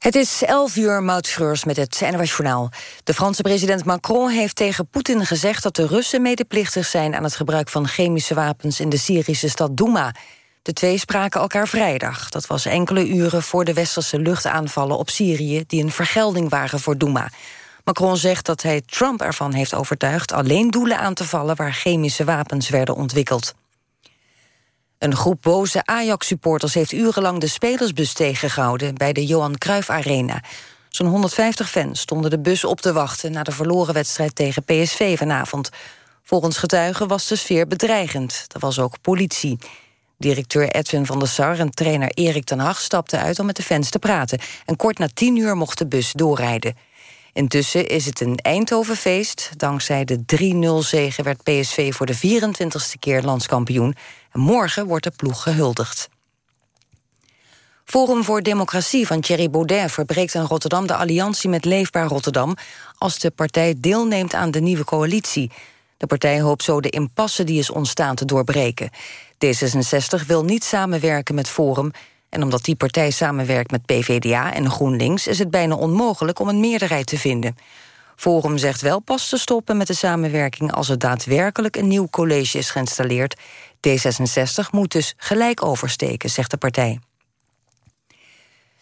Het is 11 uur, Maud met het NOS Journaal. De Franse president Macron heeft tegen Poetin gezegd... dat de Russen medeplichtig zijn aan het gebruik van chemische wapens... in de Syrische stad Douma. De twee spraken elkaar vrijdag. Dat was enkele uren voor de westerse luchtaanvallen op Syrië... die een vergelding waren voor Douma. Macron zegt dat hij Trump ervan heeft overtuigd... alleen doelen aan te vallen waar chemische wapens werden ontwikkeld. Een groep boze Ajax-supporters heeft urenlang de spelersbus tegengehouden... bij de Johan Cruijff Arena. Zo'n 150 fans stonden de bus op te wachten... na de verloren wedstrijd tegen PSV vanavond. Volgens getuigen was de sfeer bedreigend. Er was ook politie. Directeur Edwin van der Sar en trainer Erik ten Hag stapten uit om met de fans te praten. En kort na tien uur mocht de bus doorrijden. Intussen is het een Eindhovenfeest. Dankzij de 3-0-zege werd PSV voor de 24ste keer landskampioen. En morgen wordt de ploeg gehuldigd. Forum voor Democratie van Thierry Baudet verbreekt in Rotterdam de alliantie met Leefbaar Rotterdam als de partij deelneemt aan de nieuwe coalitie. De partij hoopt zo de impasse die is ontstaan te doorbreken. D66 wil niet samenwerken met Forum en omdat die partij samenwerkt met PVDA en GroenLinks... is het bijna onmogelijk om een meerderheid te vinden. Forum zegt wel pas te stoppen met de samenwerking... als er daadwerkelijk een nieuw college is geïnstalleerd. D66 moet dus gelijk oversteken, zegt de partij.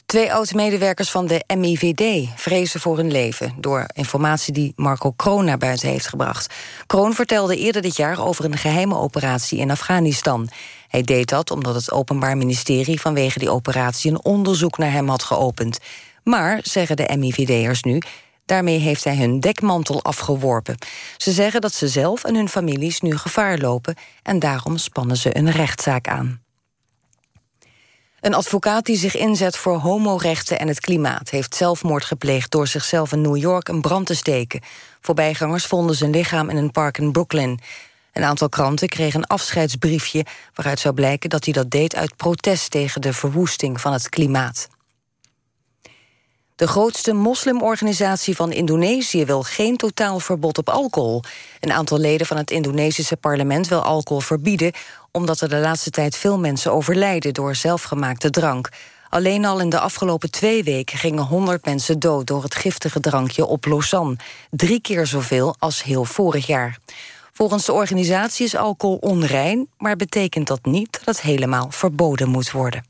Twee oud-medewerkers van de MIVD vrezen voor hun leven... door informatie die Marco Kroon naar buiten heeft gebracht. Kroon vertelde eerder dit jaar over een geheime operatie in Afghanistan. Hij deed dat omdat het Openbaar Ministerie vanwege die operatie... een onderzoek naar hem had geopend. Maar, zeggen de MIVD'ers nu... Daarmee heeft hij hun dekmantel afgeworpen. Ze zeggen dat ze zelf en hun families nu gevaar lopen... en daarom spannen ze een rechtszaak aan. Een advocaat die zich inzet voor homorechten en het klimaat... heeft zelfmoord gepleegd door zichzelf in New York een brand te steken. Voorbijgangers vonden zijn lichaam in een park in Brooklyn. Een aantal kranten kregen een afscheidsbriefje... waaruit zou blijken dat hij dat deed uit protest tegen de verwoesting van het klimaat. De grootste moslimorganisatie van Indonesië wil geen totaal verbod op alcohol. Een aantal leden van het Indonesische parlement wil alcohol verbieden... omdat er de laatste tijd veel mensen overlijden door zelfgemaakte drank. Alleen al in de afgelopen twee weken gingen 100 mensen dood... door het giftige drankje op Lausanne. Drie keer zoveel als heel vorig jaar. Volgens de organisatie is alcohol onrein... maar betekent dat niet dat het helemaal verboden moet worden.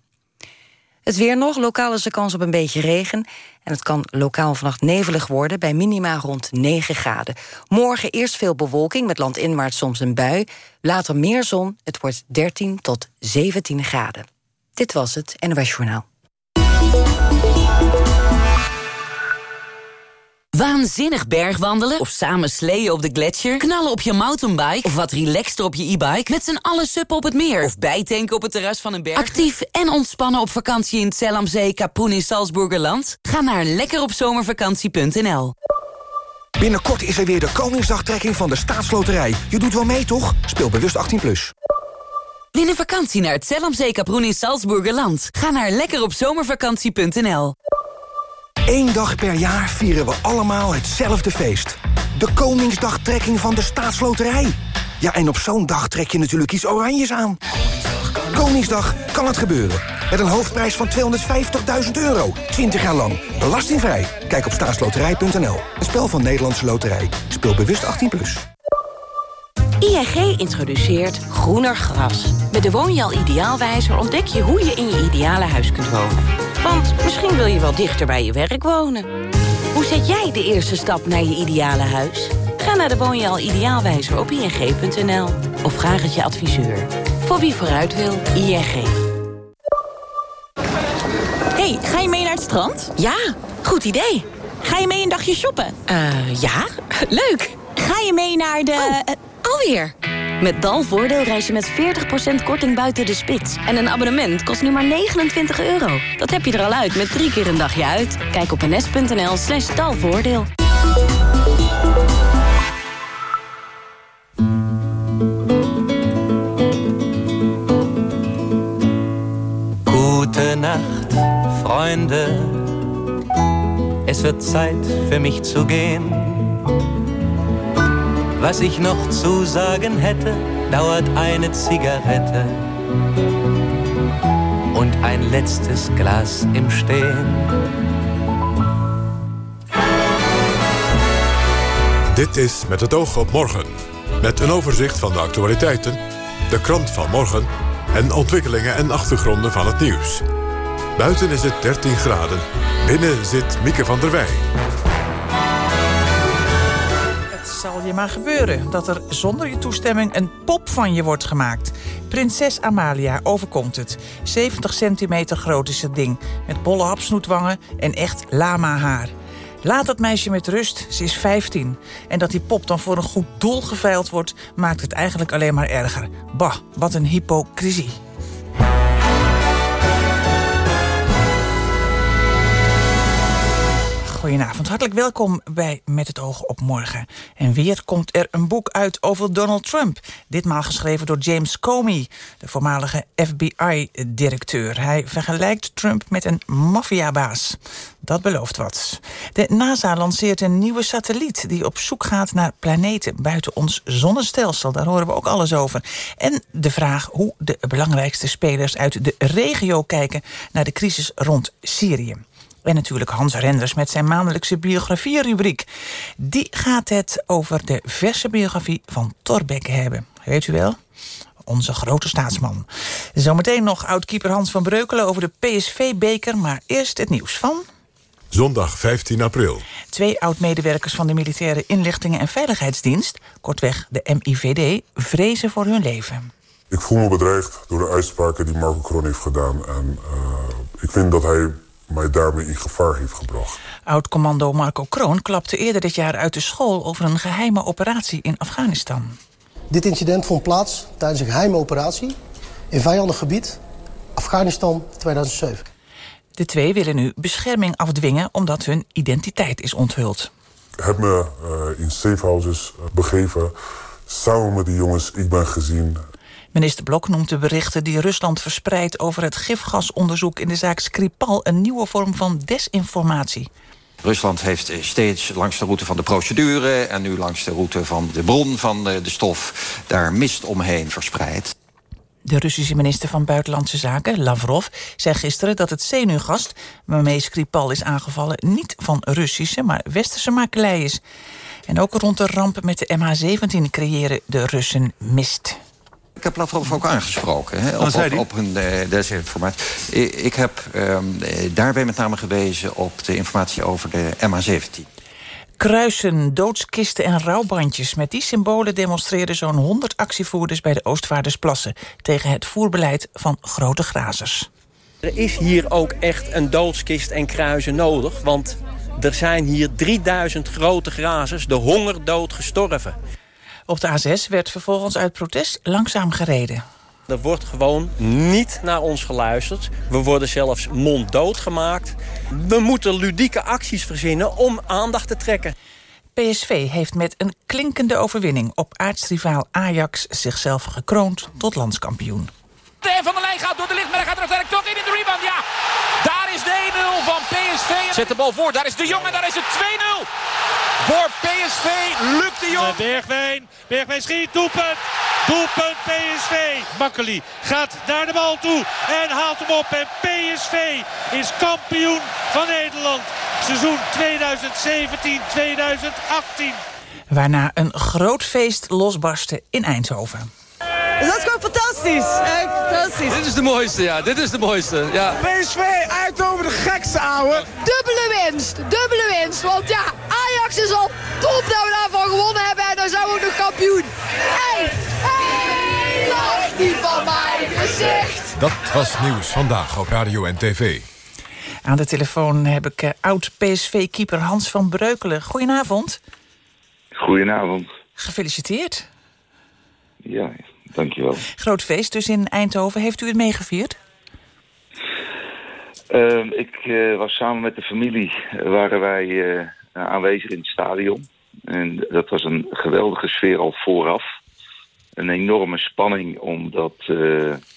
Het weer nog, lokaal is er kans op een beetje regen... en het kan lokaal vannacht nevelig worden bij minima rond 9 graden. Morgen eerst veel bewolking, met landinwaarts soms een bui. Later meer zon, het wordt 13 tot 17 graden. Dit was het NOS Journaal. Waanzinnig bergwandelen of samen sleeën op de gletsjer... knallen op je mountainbike of wat relaxter op je e-bike... met z'n allen suppen op het meer of bijtanken op het terras van een berg. Actief en ontspannen op vakantie in het Zellamzee, Kapoen in Salzburgerland? Ga naar lekkeropzomervakantie.nl Binnenkort is er weer de Koningsdagtrekking van de Staatsloterij. Je doet wel mee, toch? Speel bewust 18+. Plus. Win een vakantie naar het Zellamzee, Kapoen in Salzburgerland. Ga naar lekkeropzomervakantie.nl Eén dag per jaar vieren we allemaal hetzelfde feest. De Koningsdagtrekking van de Staatsloterij. Ja, en op zo'n dag trek je natuurlijk iets oranjes aan. Koningsdag kan het gebeuren. Met een hoofdprijs van 250.000 euro. 20 jaar lang. Belastingvrij. Kijk op staatsloterij.nl. Een spel van Nederlandse Loterij. Speel bewust 18+. Plus. ING introduceert groener gras. Met de Woonjaal Ideaalwijzer ontdek je hoe je in je ideale huis kunt wonen. Want misschien wil je wel dichter bij je werk wonen. Hoe zet jij de eerste stap naar je ideale huis? Ga naar de Woonjaal Ideaalwijzer op ing.nl. Of vraag het je adviseur. Voor wie vooruit wil, ING. hey, ga je mee naar het strand? Ja, goed idee. Ga je mee een dagje shoppen? Eh, ja, leuk. Ga je mee naar de... Oh, alweer. Met Dalvoordeel reis je met 40% korting buiten de spits. En een abonnement kost nu maar 29 euro. Dat heb je er al uit met drie keer een dagje uit. Kijk op ns.nl slash dalvoordeel. Gute Nacht, Freunde. Es wird Zeit für mich zu gehen. Was ich noch zu sagen hätte, dauert eine Zigarette und ein letztes Glas im Stehen. Dit is Met het oog op morgen. Met een overzicht van de actualiteiten, de krant van morgen... en ontwikkelingen en achtergronden van het nieuws. Buiten is het 13 graden. Binnen zit Mieke van der Wij. Zal je maar gebeuren dat er zonder je toestemming een pop van je wordt gemaakt. Prinses Amalia overkomt het. 70 centimeter groot is het ding. Met bolle hapsnoetwangen en echt lama haar. Laat dat meisje met rust, ze is 15. En dat die pop dan voor een goed doel geveild wordt... maakt het eigenlijk alleen maar erger. Bah, wat een hypocrisie. Goedenavond, hartelijk welkom bij Met het oog op morgen. En weer komt er een boek uit over Donald Trump. Ditmaal geschreven door James Comey, de voormalige FBI-directeur. Hij vergelijkt Trump met een maffiabaas. Dat belooft wat. De NASA lanceert een nieuwe satelliet die op zoek gaat naar planeten buiten ons zonnestelsel. Daar horen we ook alles over. En de vraag hoe de belangrijkste spelers uit de regio kijken naar de crisis rond Syrië. En natuurlijk Hans Renders met zijn maandelijkse biografie-rubriek. Die gaat het over de verse biografie van Torbeck hebben. Weet u wel? Onze grote staatsman. Zometeen nog oud-keeper Hans van Breukelen over de PSV-beker. Maar eerst het nieuws van... Zondag 15 april. Twee oud-medewerkers van de Militaire Inlichtingen en Veiligheidsdienst... kortweg de MIVD, vrezen voor hun leven. Ik voel me bedreigd door de uitspraken die Marco Kroon heeft gedaan. En uh, ik vind dat hij mij daarmee in gevaar heeft gebracht. Oud-commando Marco Kroon klapte eerder dit jaar uit de school... over een geheime operatie in Afghanistan. Dit incident vond plaats tijdens een geheime operatie... in vijandig gebied, Afghanistan 2007. De twee willen nu bescherming afdwingen omdat hun identiteit is onthuld. Ik heb me uh, in safehouses begeven, samen met die jongens. Ik ben gezien, Minister Blok noemt de berichten die Rusland verspreidt... over het gifgasonderzoek in de zaak Skripal... een nieuwe vorm van desinformatie. Rusland heeft steeds langs de route van de procedure... en nu langs de route van de bron van de stof... daar mist omheen verspreid. De Russische minister van Buitenlandse Zaken, Lavrov, zei gisteren dat het zenuwgas waarmee Skripal is aangevallen niet van Russische, maar westerse makelij is. En ook rond de rampen met de MH17 creëren de Russen mist. Ik heb Lavrov ook aangesproken hè, op, op, op, hun uh, desinformatie. Ik, ik heb um, daarbij met name gewezen op de informatie over de MH17. Kruisen, doodskisten en rouwbandjes. Met die symbolen demonstreerden zo'n 100 actievoerders... bij de Oostvaardersplassen tegen het voerbeleid van grote grazers. Er is hier ook echt een doodskist en kruisen nodig... want er zijn hier 3000 grote grazers de hongerdood gestorven. Op de A6 werd vervolgens uit protest langzaam gereden. Er wordt gewoon niet naar ons geluisterd. We worden zelfs monddood gemaakt. We moeten ludieke acties verzinnen om aandacht te trekken. PSV heeft met een klinkende overwinning op aartsrivaal Ajax zichzelf gekroond tot landskampioen. En Van der Lijn gaat door de licht, maar hij gaat er uiteindelijk toch in in de rebound. Ja, daar is de 1-0 van PSV. Zet de bal voor, daar is de Jong en daar is het 2-0. Voor PSV, Luc de Jong. Bergwijn, Bergwijn schiet, doelpunt. Doelpunt PSV. Makkeli gaat naar de bal toe en haalt hem op. En PSV is kampioen van Nederland. Seizoen 2017-2018. Waarna een groot feest losbarstte in Eindhoven. Dat is gewoon fantastisch. Echt fantastisch. Dit is de mooiste, ja. Dit is de mooiste, ja. PSV over de gekste, ouwe. Dubbele winst, dubbele winst. Want ja, Ajax is al top dat we daarvan gewonnen hebben. En dan zijn we ook nog kampioen. Hey, hey, lach niet van mijn gezicht. Dat was Nieuws Vandaag op Radio en TV. Aan de telefoon heb ik uh, oud-PSV-keeper Hans van Breukelen. Goedenavond. Goedenavond. Gefeliciteerd. Ja, dankjewel. Groot feest dus in Eindhoven. Heeft u het meegevierd? Uh, ik uh, was samen met de familie, uh, waren wij uh, aanwezig in het stadion. En dat was een geweldige sfeer al vooraf. Een enorme spanning, omdat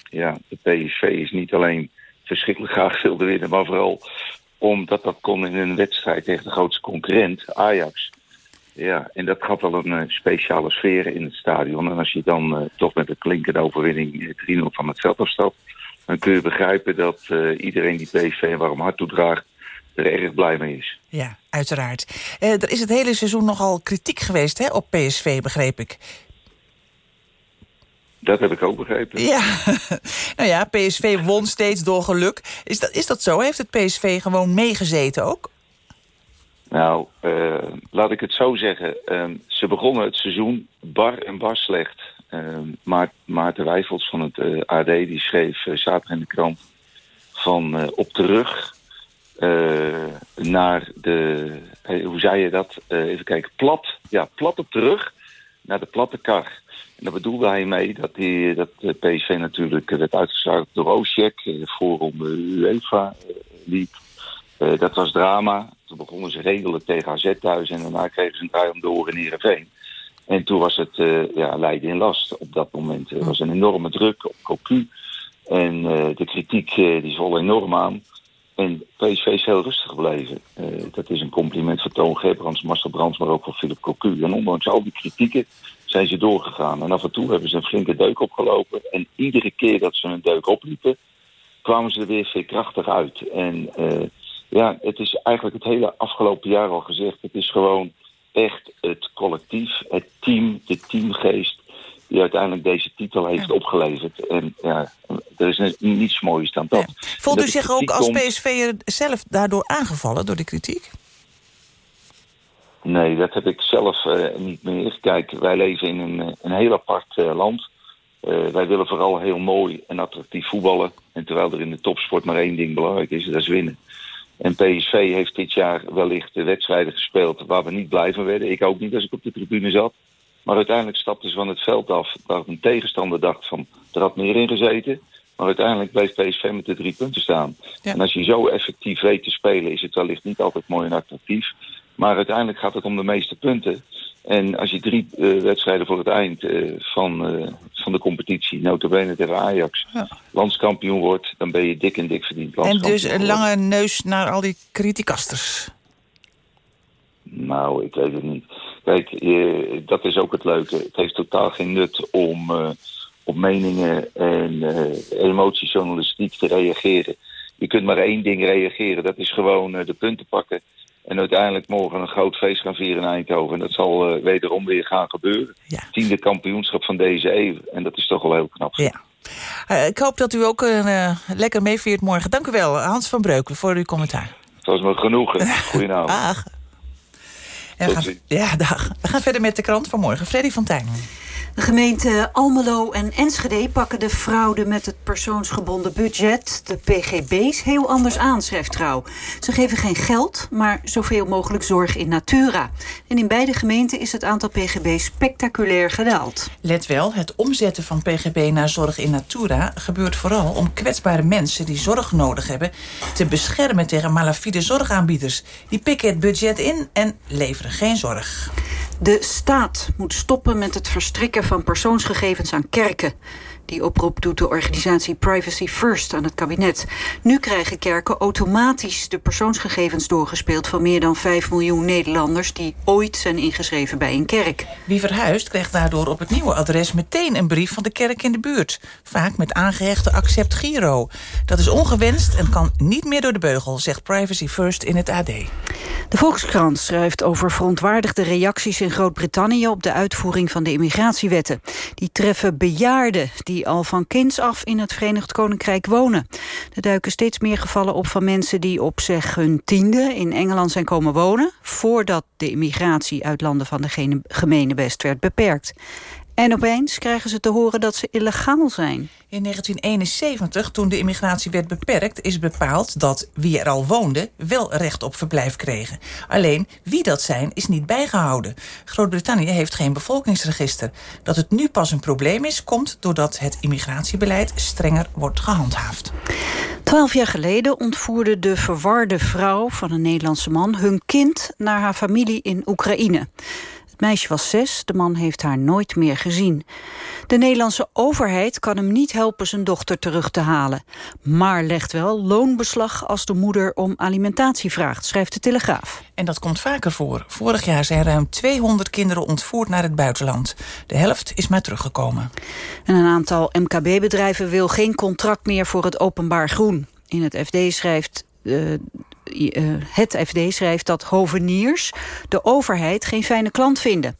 ja, de PSV is niet alleen verschrikkelijk graag wilde winnen... maar vooral omdat dat kon in een wedstrijd tegen de grootste concurrent, Ajax. Ja, en dat gaf wel een speciale sfeer in het stadion. En als je dan toch met een klinkende overwinning 3-0 van het veld afstapt dan kun je begrijpen dat iedereen die PSV een warm hart toedraagt... er erg blij mee is. Ja, uiteraard. Er is het hele seizoen nogal kritiek geweest hè, op PSV, begreep ik. Dat heb ik ook begrepen. Ja, nou ja, PSV won steeds door geluk. Is dat, is dat zo? Heeft het PSV gewoon meegezeten ook? Nou, uh, laat ik het zo zeggen. Uh, ze begonnen het seizoen bar en bar slecht. Uh, Maarten Wijfels van het uh, AD die schreef zaterdag in de krant... van op de rug naar de... hoe zei je dat? even kijken. Plat. Ja, plat op de rug naar de platte kar. En daar bedoelde hij mee dat, die, dat PSV natuurlijk werd uitgeschakeld door Oosjek... voor om UEFA League... Uh, dat was drama. Toen begonnen ze redelijk tegen AZ thuis en daarna kregen ze een draai om de oren in Heerenveen. En toen was het uh, ja, lijden in last op dat moment. Er was een enorme druk op Cocu. En de kritiek die zwol enorm aan. En PSV is heel rustig gebleven. dat is een compliment voor Toon Gerbrands, Marcel Brands, maar ook voor Philip Cocu. En ondanks al die kritieken zijn ze doorgegaan. En af en toe hebben ze een flinke deuk opgelopen. En iedere keer dat ze een deuk opliepen, kwamen ze er weer veerkrachtig uit. En ja, het is eigenlijk het hele afgelopen jaar al gezegd. Het is gewoon echt het collectief, het team, de teamgeest die uiteindelijk deze titel heeft opgeleverd. En ja, er is niets moois dan dat. Ja. Voelt u zich ook als PSV'er zelf daardoor aangevallen, door de kritiek? Nee, dat heb ik zelf uh, niet meer. Kijk, wij leven in een, eh, een heel apart uh, land. Uh, wij willen vooral heel mooi en attractief voetballen. En terwijl er in de topsport maar één ding belangrijk is, dat is winnen. En PSV heeft dit jaar wellicht de wedstrijden gespeeld waar we niet blij van werden. Ik ook niet als ik op de tribune zat. Maar uiteindelijk stapten ze van het veld af. Waar een tegenstander dacht van, er had meer in gezeten. Maar uiteindelijk bleef PSV met de drie punten staan. En als je zo effectief weet te spelen, is het wellicht niet altijd mooi en attractief. Maar uiteindelijk gaat het om de meeste punten. En als je drie uh, wedstrijden voor het eind uh, van, uh, van de competitie, notabene tegen Ajax, ja. landskampioen wordt, dan ben je dik en dik verdiend En dus een lange neus naar al die criticasters? Nou, ik weet het niet. Kijk, dat is ook het leuke. Het heeft totaal geen nut om op meningen en emoties journalistiek te reageren. Je kunt maar één ding reageren, dat is gewoon de punten pakken en uiteindelijk morgen een groot feest gaan vieren in Eindhoven. En dat zal uh, wederom weer gaan gebeuren. Ja. Tiende kampioenschap van deze eeuw. En dat is toch wel heel knap. Ja. Uh, ik hoop dat u ook uh, lekker meeviert morgen. Dank u wel, Hans van Breukelen, voor uw commentaar. Het was me genoegen. Goedenavond. dag. En we gaan, ja, dag. We gaan verder met de krant van morgen. Freddy Fontijn. De gemeente Almelo en Enschede pakken de fraude met het persoonsgebonden budget, de PGB's, heel anders aan, schrijft Trouw. Ze geven geen geld, maar zoveel mogelijk zorg in natura. En in beide gemeenten is het aantal PGB's spectaculair gedaald. Let wel, het omzetten van PGB naar zorg in natura gebeurt vooral om kwetsbare mensen die zorg nodig hebben te beschermen tegen malafide zorgaanbieders. Die pikken het budget in en leveren geen zorg. De staat moet stoppen met het verstrikken van persoonsgegevens aan kerken. Die oproep doet de organisatie Privacy First aan het kabinet. Nu krijgen kerken automatisch de persoonsgegevens doorgespeeld... van meer dan 5 miljoen Nederlanders die ooit zijn ingeschreven bij een kerk. Wie verhuist krijgt daardoor op het nieuwe adres meteen een brief van de kerk in de buurt. Vaak met aangehechte accept Giro. Dat is ongewenst en kan niet meer door de beugel, zegt Privacy First in het AD. De Volkskrant schrijft over verontwaardigde reacties in Groot-Brittannië... op de uitvoering van de immigratiewetten. Die treffen bejaarden die al van kinds af in het Verenigd Koninkrijk wonen. Er duiken steeds meer gevallen op van mensen die op zeg hun tiende in Engeland zijn komen wonen... voordat de immigratie uit landen van de gemene best werd beperkt. En opeens krijgen ze te horen dat ze illegaal zijn. In 1971, toen de immigratie werd beperkt... is bepaald dat wie er al woonde wel recht op verblijf kregen. Alleen wie dat zijn is niet bijgehouden. Groot-Brittannië heeft geen bevolkingsregister. Dat het nu pas een probleem is, komt doordat het immigratiebeleid strenger wordt gehandhaafd. Twaalf jaar geleden ontvoerde de verwarde vrouw van een Nederlandse man... hun kind naar haar familie in Oekraïne meisje was zes, de man heeft haar nooit meer gezien. De Nederlandse overheid kan hem niet helpen zijn dochter terug te halen. Maar legt wel loonbeslag als de moeder om alimentatie vraagt, schrijft de Telegraaf. En dat komt vaker voor. Vorig jaar zijn ruim 200 kinderen ontvoerd naar het buitenland. De helft is maar teruggekomen. En een aantal MKB-bedrijven wil geen contract meer voor het openbaar groen. In het FD schrijft... Uh, het FD schrijft dat hoveniers de overheid geen fijne klant vinden.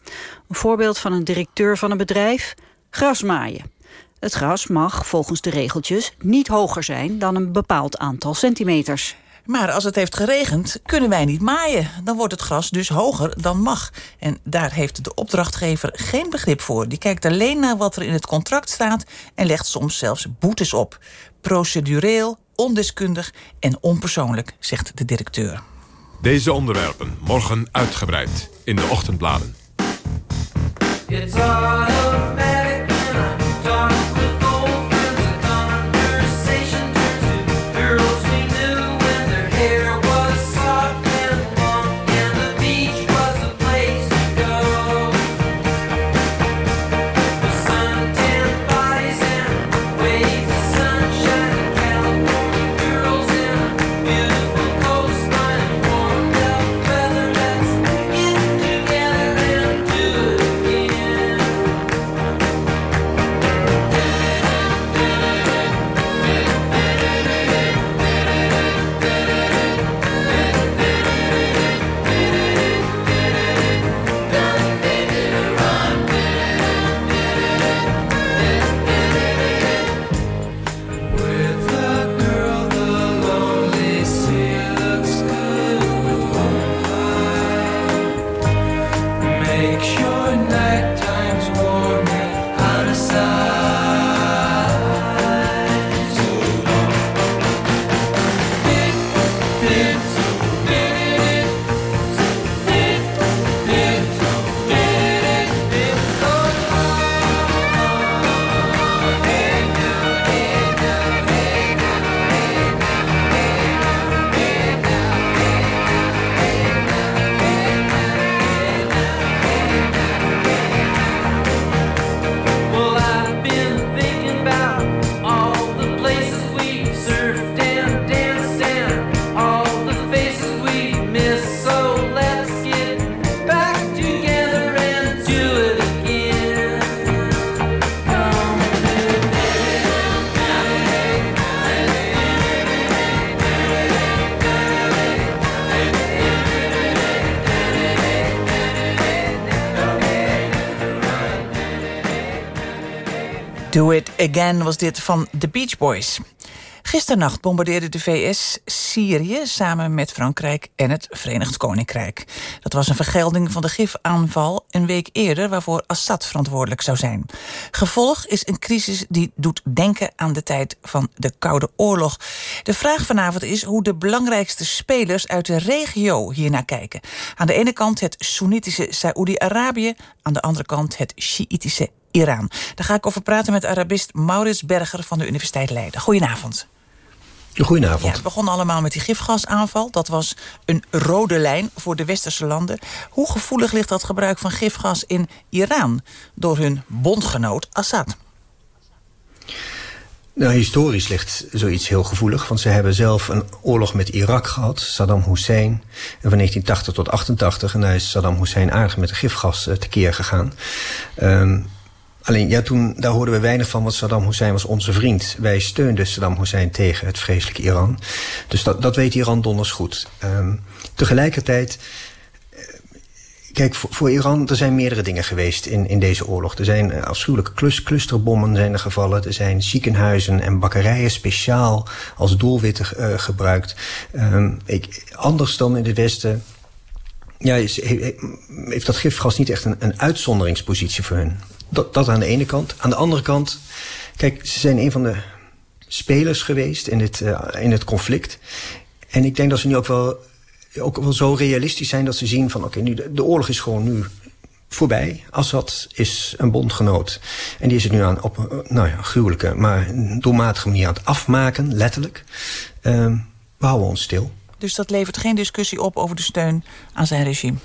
Een voorbeeld van een directeur van een bedrijf, grasmaaien. Het gras mag volgens de regeltjes niet hoger zijn dan een bepaald aantal centimeters. Maar als het heeft geregend, kunnen wij niet maaien. Dan wordt het gras dus hoger dan mag. En daar heeft de opdrachtgever geen begrip voor. Die kijkt alleen naar wat er in het contract staat... en legt soms zelfs boetes op. Procedureel, ondeskundig en onpersoonlijk, zegt de directeur. Deze onderwerpen morgen uitgebreid in de ochtendbladen. Again was dit van The Beach Boys. Gisternacht bombardeerde de VS Syrië samen met Frankrijk en het Verenigd Koninkrijk. Dat was een vergelding van de gifaanval een week eerder waarvoor Assad verantwoordelijk zou zijn. Gevolg is een crisis die doet denken aan de tijd van de Koude Oorlog. De vraag vanavond is hoe de belangrijkste spelers uit de regio hiernaar kijken. Aan de ene kant het Soenitische Saoedi-Arabië, aan de andere kant het Sjiitische Iran. Daar ga ik over praten met Arabist Maurits Berger van de Universiteit Leiden. Goedenavond. Goedenavond. Ja, het begon allemaal met die gifgasaanval. Dat was een rode lijn voor de westerse landen. Hoe gevoelig ligt dat gebruik van gifgas in Iran... door hun bondgenoot Assad? Nou, historisch ligt zoiets heel gevoelig. Want ze hebben zelf een oorlog met Irak gehad. Saddam Hussein. En van 1980 tot 88. En daar is Saddam Hussein aardig met de gifgas uh, tekeer gegaan. Um, Alleen, ja, toen, daar hoorden we weinig van, want Saddam Hussein was onze vriend. Wij steunden Saddam Hussein tegen het vreselijke Iran. Dus dat, dat weet Iran donders goed. Um, tegelijkertijd, eh, kijk, voor, voor, Iran, er zijn meerdere dingen geweest in, in deze oorlog. Er zijn uh, afschuwelijke clusterbommen zijn er gevallen. Er zijn ziekenhuizen en bakkerijen speciaal als doelwitten uh, gebruikt. Um, ik, anders dan in het Westen ja, heeft dat gifgas niet echt een, een uitzonderingspositie voor hun. Dat, dat aan de ene kant. Aan de andere kant, kijk, ze zijn een van de spelers geweest in het, uh, in het conflict. En ik denk dat ze nu ook wel, ook wel zo realistisch zijn dat ze zien van... oké, okay, de, de oorlog is gewoon nu voorbij. Assad is een bondgenoot. En die is het nu aan op nou ja, gruwelijke, maar doelmatige manier aan het afmaken, letterlijk. Uh, we houden ons stil. Dus dat levert geen discussie op over de steun aan zijn regime?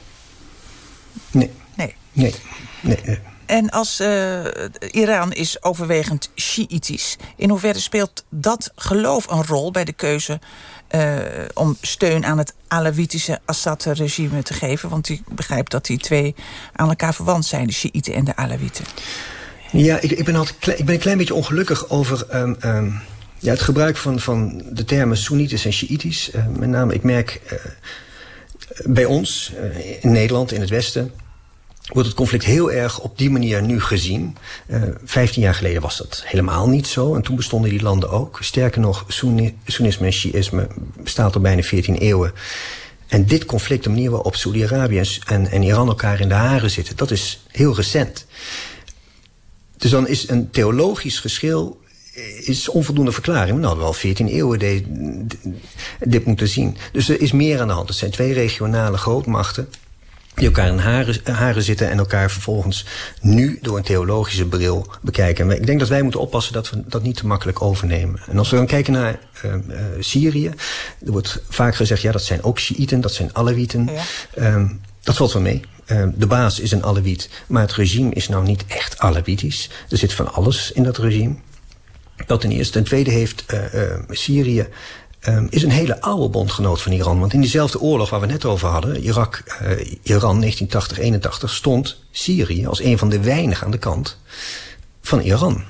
Nee. Nee. Nee. nee. En als uh, Iran is overwegend Shiïtisch... in hoeverre speelt dat geloof een rol bij de keuze... Uh, om steun aan het Alawitische Assad-regime te geven? Want ik begrijp dat die twee aan elkaar verwant zijn... de Shiiten en de Alawieten. Ja, ik, ik, ben, altijd, ik ben een klein beetje ongelukkig over... Um, um, Ja, het gebruik van, van de termen Soenitisch en Shiïtisch. Uh, met name, ik merk bij ons, in Nederland, in het Westen... wordt het conflict heel erg op die manier nu gezien. Vijftien jaar geleden was dat helemaal niet zo. En toen bestonden die landen ook. Sterker nog, Soenisme en Shiïsme bestaat al bijna 14 eeuwen. En dit conflict, de manier waarop Saudi-Arabië en, Iran elkaar in de haren zitten... dat is heel recent. Dus dan is een theologisch geschil is onvoldoende verklaring. Hadden wel 14 eeuwen dit moeten zien. Dus er is meer aan de hand. Het zijn twee regionale grootmachten die elkaar in haren, haren zitten en elkaar vervolgens nu door een theologische bril bekijken. En ik denk dat wij moeten oppassen dat we dat niet te makkelijk overnemen. En als we dan kijken naar uh, uh, Syrië, er wordt vaak gezegd, ja dat zijn ook Shiiten, dat zijn Alawieten. Ja. Um, dat valt wel mee. Uh, de baas is een Alawiet, maar het regime is nou niet echt Alawitisch. Er zit van alles in dat regime. Dat ten eerste. Ten tweede heeft uh, uh, Syrië um, is een hele oude bondgenoot van Iran. Want in diezelfde oorlog waar we net over hadden, Irak, uh, Iran 1980-81, stond Syrië als een van de weinigen aan de kant van Iran.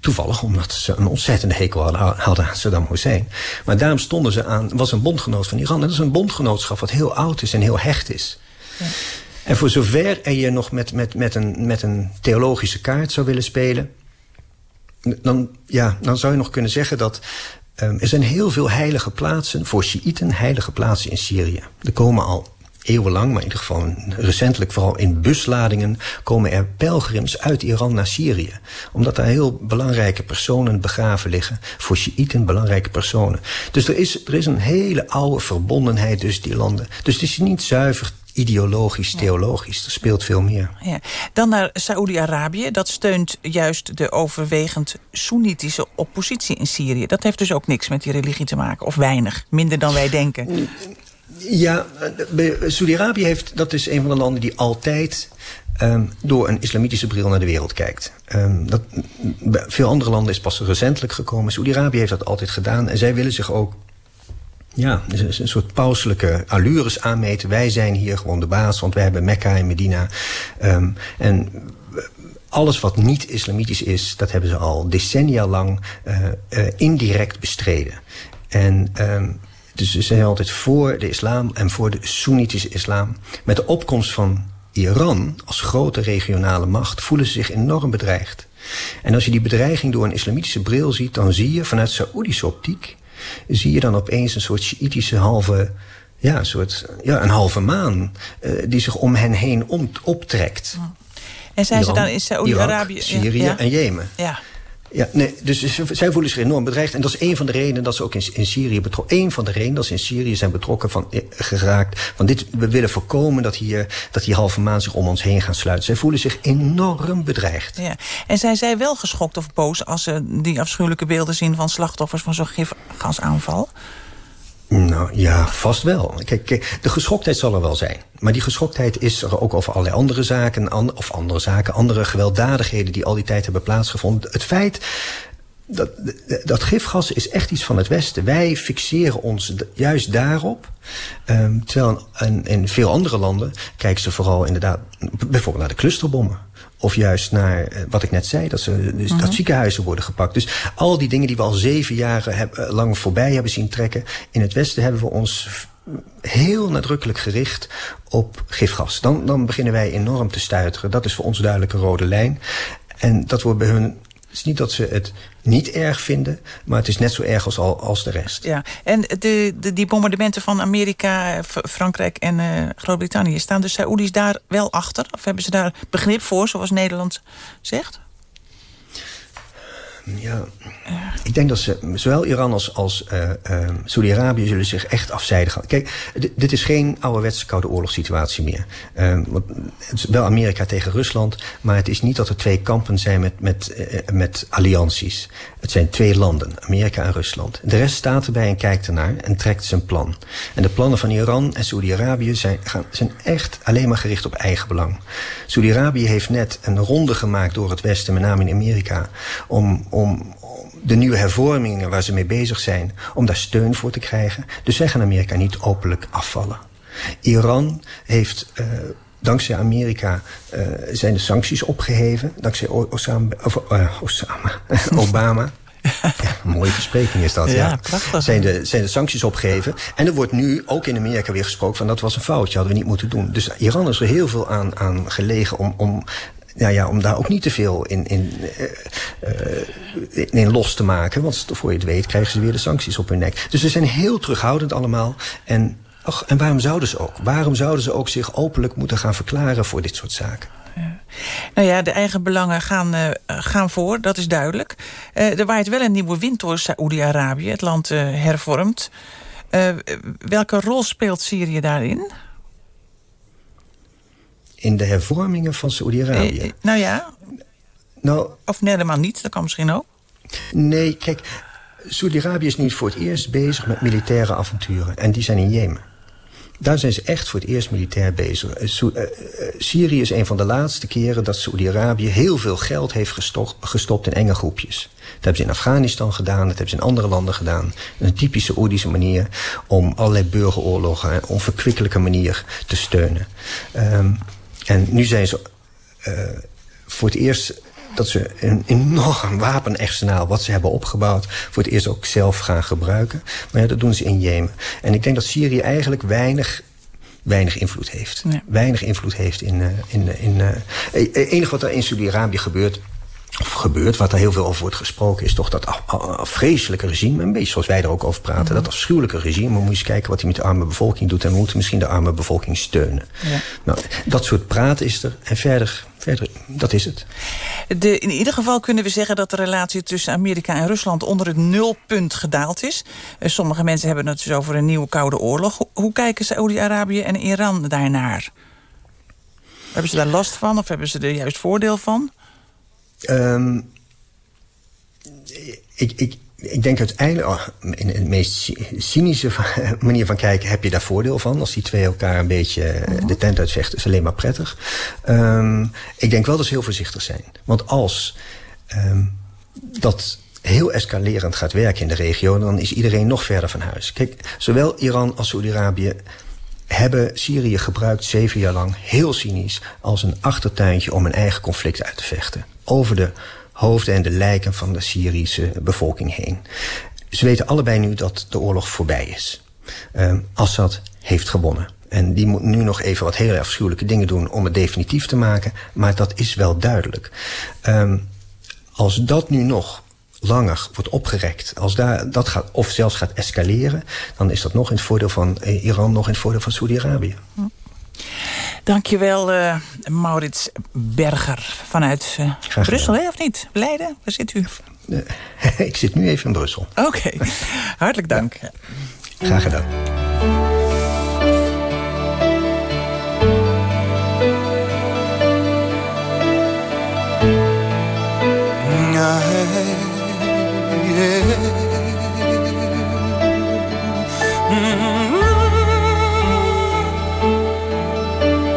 Toevallig omdat ze een ontzettende hekel hadden aan Saddam Hussein. Maar daarom stonden ze aan, was een bondgenoot van Iran. En dat is een bondgenootschap wat heel oud is en heel hecht is. Ja. En voor zover er je nog met, met, met, een, met een theologische kaart zou willen spelen dan, ja, dan zou je nog kunnen zeggen dat um, er zijn heel veel heilige plaatsen voor Shiiten, heilige plaatsen in Syrië. Er komen al eeuwenlang, maar in ieder geval recentelijk vooral in busladingen... komen er pelgrims uit Iran naar Syrië. Omdat daar heel belangrijke personen begraven liggen. Voor Shiiten belangrijke personen. Dus er is, er is een hele oude verbondenheid tussen die landen. Dus het is niet zuiver ideologisch, theologisch. Er speelt veel meer. Ja. Dan naar Saoedi-Arabië. Dat steunt juist de overwegend Soenitische oppositie in Syrië. Dat heeft dus ook niks met die religie te maken. Of weinig. Minder dan wij denken. Ja, Saudi-Arabië heeft, dat is een van de landen die altijd um, door een islamitische bril naar de wereld kijkt. Um, dat, veel andere landen is pas recentelijk gekomen. Saudi-Arabië heeft dat altijd gedaan. En zij willen zich ook ja, een soort pauselijke allures aanmeten. Wij zijn hier gewoon de baas, want wij hebben Mekka en Medina. Um, en alles wat niet islamitisch is, dat hebben ze al decennia lang uh, uh, indirect bestreden. En um, dus ze zijn altijd voor de islam en voor de Soenitische islam. Met de opkomst van Iran als grote regionale macht voelen ze zich enorm bedreigd. En als je die bedreiging door een islamitische bril ziet, dan zie je vanuit Saoedische optiek zie je dan opeens een soort Shiïtische halve... Ja, een soort, ja, een halve maan uh, die zich om hen heen om, optrekt. En zijn Iran, ze dan in Saoedi-Arabië? Syrië ja. en Jemen. Ja. Ja, nee, dus zij voelen zich enorm bedreigd. En dat is een van de redenen dat ze ook in, in Syrië betrokken... een van de redenen dat ze in Syrië zijn betrokken van, eh, geraakt. Want dit, we willen voorkomen dat, hier, dat die halve maan zich om ons heen gaan sluiten. Zij voelen zich enorm bedreigd. Ja. En zijn zij wel geschokt of boos als ze die afschuwelijke beelden zien... van slachtoffers van zo'n gifgasaanval? Nou ja, vast wel. Kijk, de geschoktheid zal er wel zijn. Maar die geschoktheid is er ook over allerlei andere zaken... Of andere zaken, andere gewelddadigheden die al die tijd hebben plaatsgevonden. Het feit dat, dat gifgas is echt iets van het Westen. Wij fixeren ons juist daarop. Um, terwijl in, in veel andere landen kijken ze vooral inderdaad... bijvoorbeeld naar de clusterbommen. Of juist naar eh, wat ik net zei, dat, ze, dus, dat mhm. ziekenhuizen worden gepakt. Dus al die dingen die we al zeven jaren heb, eh, lang voorbij hebben zien trekken... in het Westen hebben we ons heel nadrukkelijk gericht op gifgas. Dan, dan beginnen wij enorm te stuiteren. Dat is voor ons duidelijke rode lijn. En dat wordt bij hun het is niet dat ze het niet erg vinden, maar het is net zo erg als, al, als de rest. Ja, en de, de, die bombardementen van Amerika, Frankrijk en uh, Groot-Brittannië... staan de Saoedi's daar wel achter? Of hebben ze daar begrip voor, zoals Nederland zegt? Ja, ik denk dat ze, zowel Iran als, uh, uh, Saudi-Arabië zullen zich echt afzijden gaan. Kijk, dit is geen ouderwetse Koude Oorlogssituatie meer. Uh, het wel Amerika tegen Rusland, maar het is niet dat er twee kampen zijn met, met, uh, met allianties. Het zijn twee landen, Amerika en Rusland. De rest staat erbij en kijkt ernaar en trekt zijn plan. En de plannen van Iran en Saudi-Arabië zijn, zijn echt alleen maar gericht op eigen belang. Saudi-Arabië heeft net een ronde gemaakt door het Westen, met name in Amerika, om om, de nieuwe hervormingen waar ze mee bezig zijn... om daar steun voor te krijgen. Dus zij gaan Amerika niet openlijk afvallen. Iran heeft... Uh, dankzij Amerika uh, zijn de sancties opgeheven. Dankzij Osama, of, uh, Osama, Obama. een mooie verspreking is dat, ja. Ja, prachtig. Zijn de, zijn de sancties opgegeven. En er wordt nu ook in Amerika weer gesproken van... dat was een foutje, hadden we niet moeten doen. Dus Iran is er heel veel aan, aan gelegen om... om nou ja, om daar ook niet te veel in, in, uh, in los te maken. Want voor je het weet krijgen ze weer de sancties op hun nek. Dus ze zijn heel terughoudend allemaal. En, en waarom zouden ze ook? Waarom zouden ze ook zich openlijk moeten gaan verklaren voor dit soort zaken? Ja. Nou ja, de eigen belangen gaan, uh, gaan voor, dat is duidelijk. Er waait wel een nieuwe wind door Saoedi-Arabië. Het land hervormt. welke rol speelt Syrië daarin? In de hervormingen van Saoedi-Arabië? nou ja. Nou, of helemaal niet, dat kan misschien ook. Nee, kijk, Saoedi-Arabië is nu voor het eerst bezig met militaire avonturen. En die zijn in Jemen. Daar zijn ze echt voor het eerst militair bezig. Syrië is een van de laatste keren dat Saoedi-Arabië heel veel geld heeft gestopt in enge groepjes. Dat hebben ze in Afghanistan gedaan, dat hebben ze in andere landen gedaan. Een typische Saoedische manier om allerlei burgeroorlogen op een verkwikkelijke manier te steunen. Um, en nu zijn ze uh, voor het eerst dat ze een enorm wapenarsenaal wat ze hebben opgebouwd... voor het eerst ook zelf gaan gebruiken. Maar ja, dat doen ze in Jemen. En ik denk dat Syrië eigenlijk weinig weinig invloed heeft. Ja. Weinig invloed heeft in... Uh, in, in uh, het enige wat er in Saudi-Arabië gebeurt of gebeurt, wat er heel veel over wordt gesproken... is toch dat vreselijke regime, een beetje zoals wij er ook over praten... Mm -hmm. dat afschuwelijke regime, maar moet je eens kijken wat hij met de arme bevolking doet... en we moeten misschien de arme bevolking steunen. Ja. Nou, dat soort praten is er, en verder, verder dat is het. De, in ieder geval kunnen we zeggen dat de relatie tussen Amerika en Rusland... onder het nulpunt gedaald is. Sommige mensen hebben het dus over een nieuwe koude oorlog. Hoe, hoe kijken Saoedi-Arabië en Iran daarnaar? Hebben ze daar last van of hebben ze er juist voordeel van? Um, ik, ik, ik denk uiteindelijk, oh, in de meest cynische manier van kijken... heb je daar voordeel van. Als die twee elkaar een beetje uh, de tent uitvechten, is alleen maar prettig. Um, ik denk wel dat ze heel voorzichtig zijn. Want als um, dat heel escalerend gaat werken in de regio... dan is iedereen nog verder van huis. Kijk, zowel Iran als Saudi-Arabië hebben Syrië gebruikt zeven jaar lang heel cynisch... als een achtertuintje om een eigen conflict uit te vechten. Over de hoofden en de lijken van de Syrische bevolking heen. Ze weten allebei nu dat de oorlog voorbij is. Um, Assad heeft gewonnen. En die moet nu nog even wat hele afschuwelijke dingen doen... om het definitief te maken, maar dat is wel duidelijk. Um, als dat nu nog langer wordt opgerekt, als daar, dat gaat, of zelfs gaat escaleren... dan is dat nog in het voordeel van Iran, nog in het voordeel van Saudi-Arabië. Hm. Dankjewel, uh, Maurits Berger vanuit uh, Brussel, hè, of niet? Leiden, waar zit u? Ik zit nu even in Brussel. Oké, okay. hartelijk dank. Ja. Graag gedaan.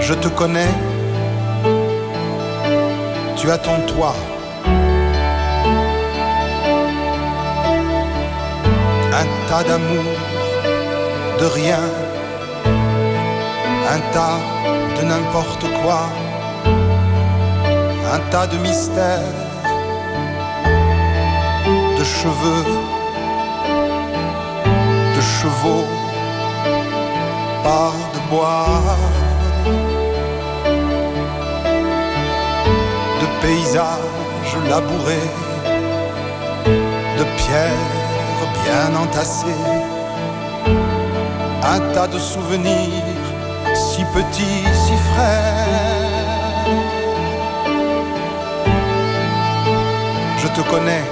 Je te connais, tu as ton toit. Un tas d'amour, de rien, un tas de n'importe quoi, un tas de mystères, cheveux, de chevaux, pas de bois. de paysages labourés, de pierres bien entassées, un tas de souvenirs si petits, si frais. Je te connais,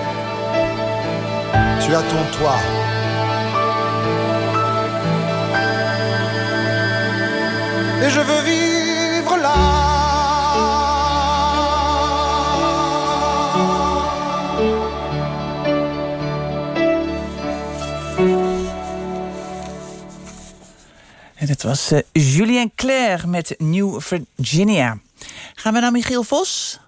tu as ton toit. Et je veux vivre là. En het was uh, Julien Claire met New Virginia. Gaan we naar Michiel Vos?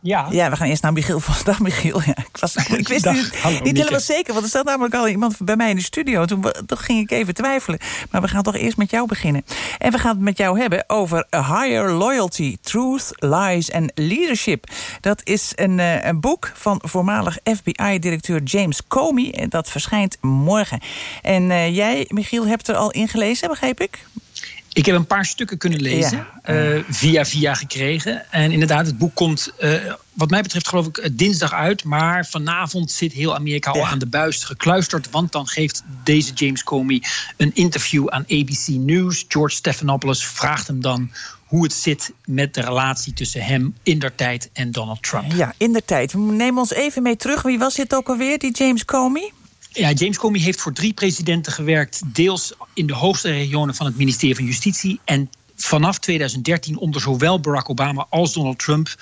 Ja. Ja, we gaan eerst naar Michiel. Dag Michiel. Ja, was, ik wist niet, Hallo, niet Mieke. helemaal zeker, want er staat namelijk al iemand bij mij in de studio. Toen, toen ging ik even twijfelen. Maar we gaan toch eerst met jou beginnen. En we gaan het met jou hebben over A Higher Loyalty, Truth, Lies and Leadership. Dat is een, eh, een boek van voormalig FBI-directeur James Comey. En dat verschijnt morgen. En eh, jij, Michiel, hebt er al in gelezen, begreep ik? Ik heb een paar stukken kunnen lezen, Ja. eh, via via gekregen. En inderdaad, het boek komt, eh, wat mij betreft, geloof ik, eh, dinsdag uit. Maar vanavond zit heel Amerika al aan de buis gekluisterd. Want dan geeft deze James Comey een interview aan ABC News. George Stephanopoulos vraagt hem dan hoe het zit met de relatie tussen hem in der tijd en Donald Trump. Ja, in de tijd. We nemen ons even mee terug. Wie was dit ook alweer, die James Comey? Ja, James Comey heeft voor drie presidenten gewerkt, deels in de hoogste regionen van het ministerie van Justitie. En vanaf 2013 onder zowel Barack Obama als Donald Trump.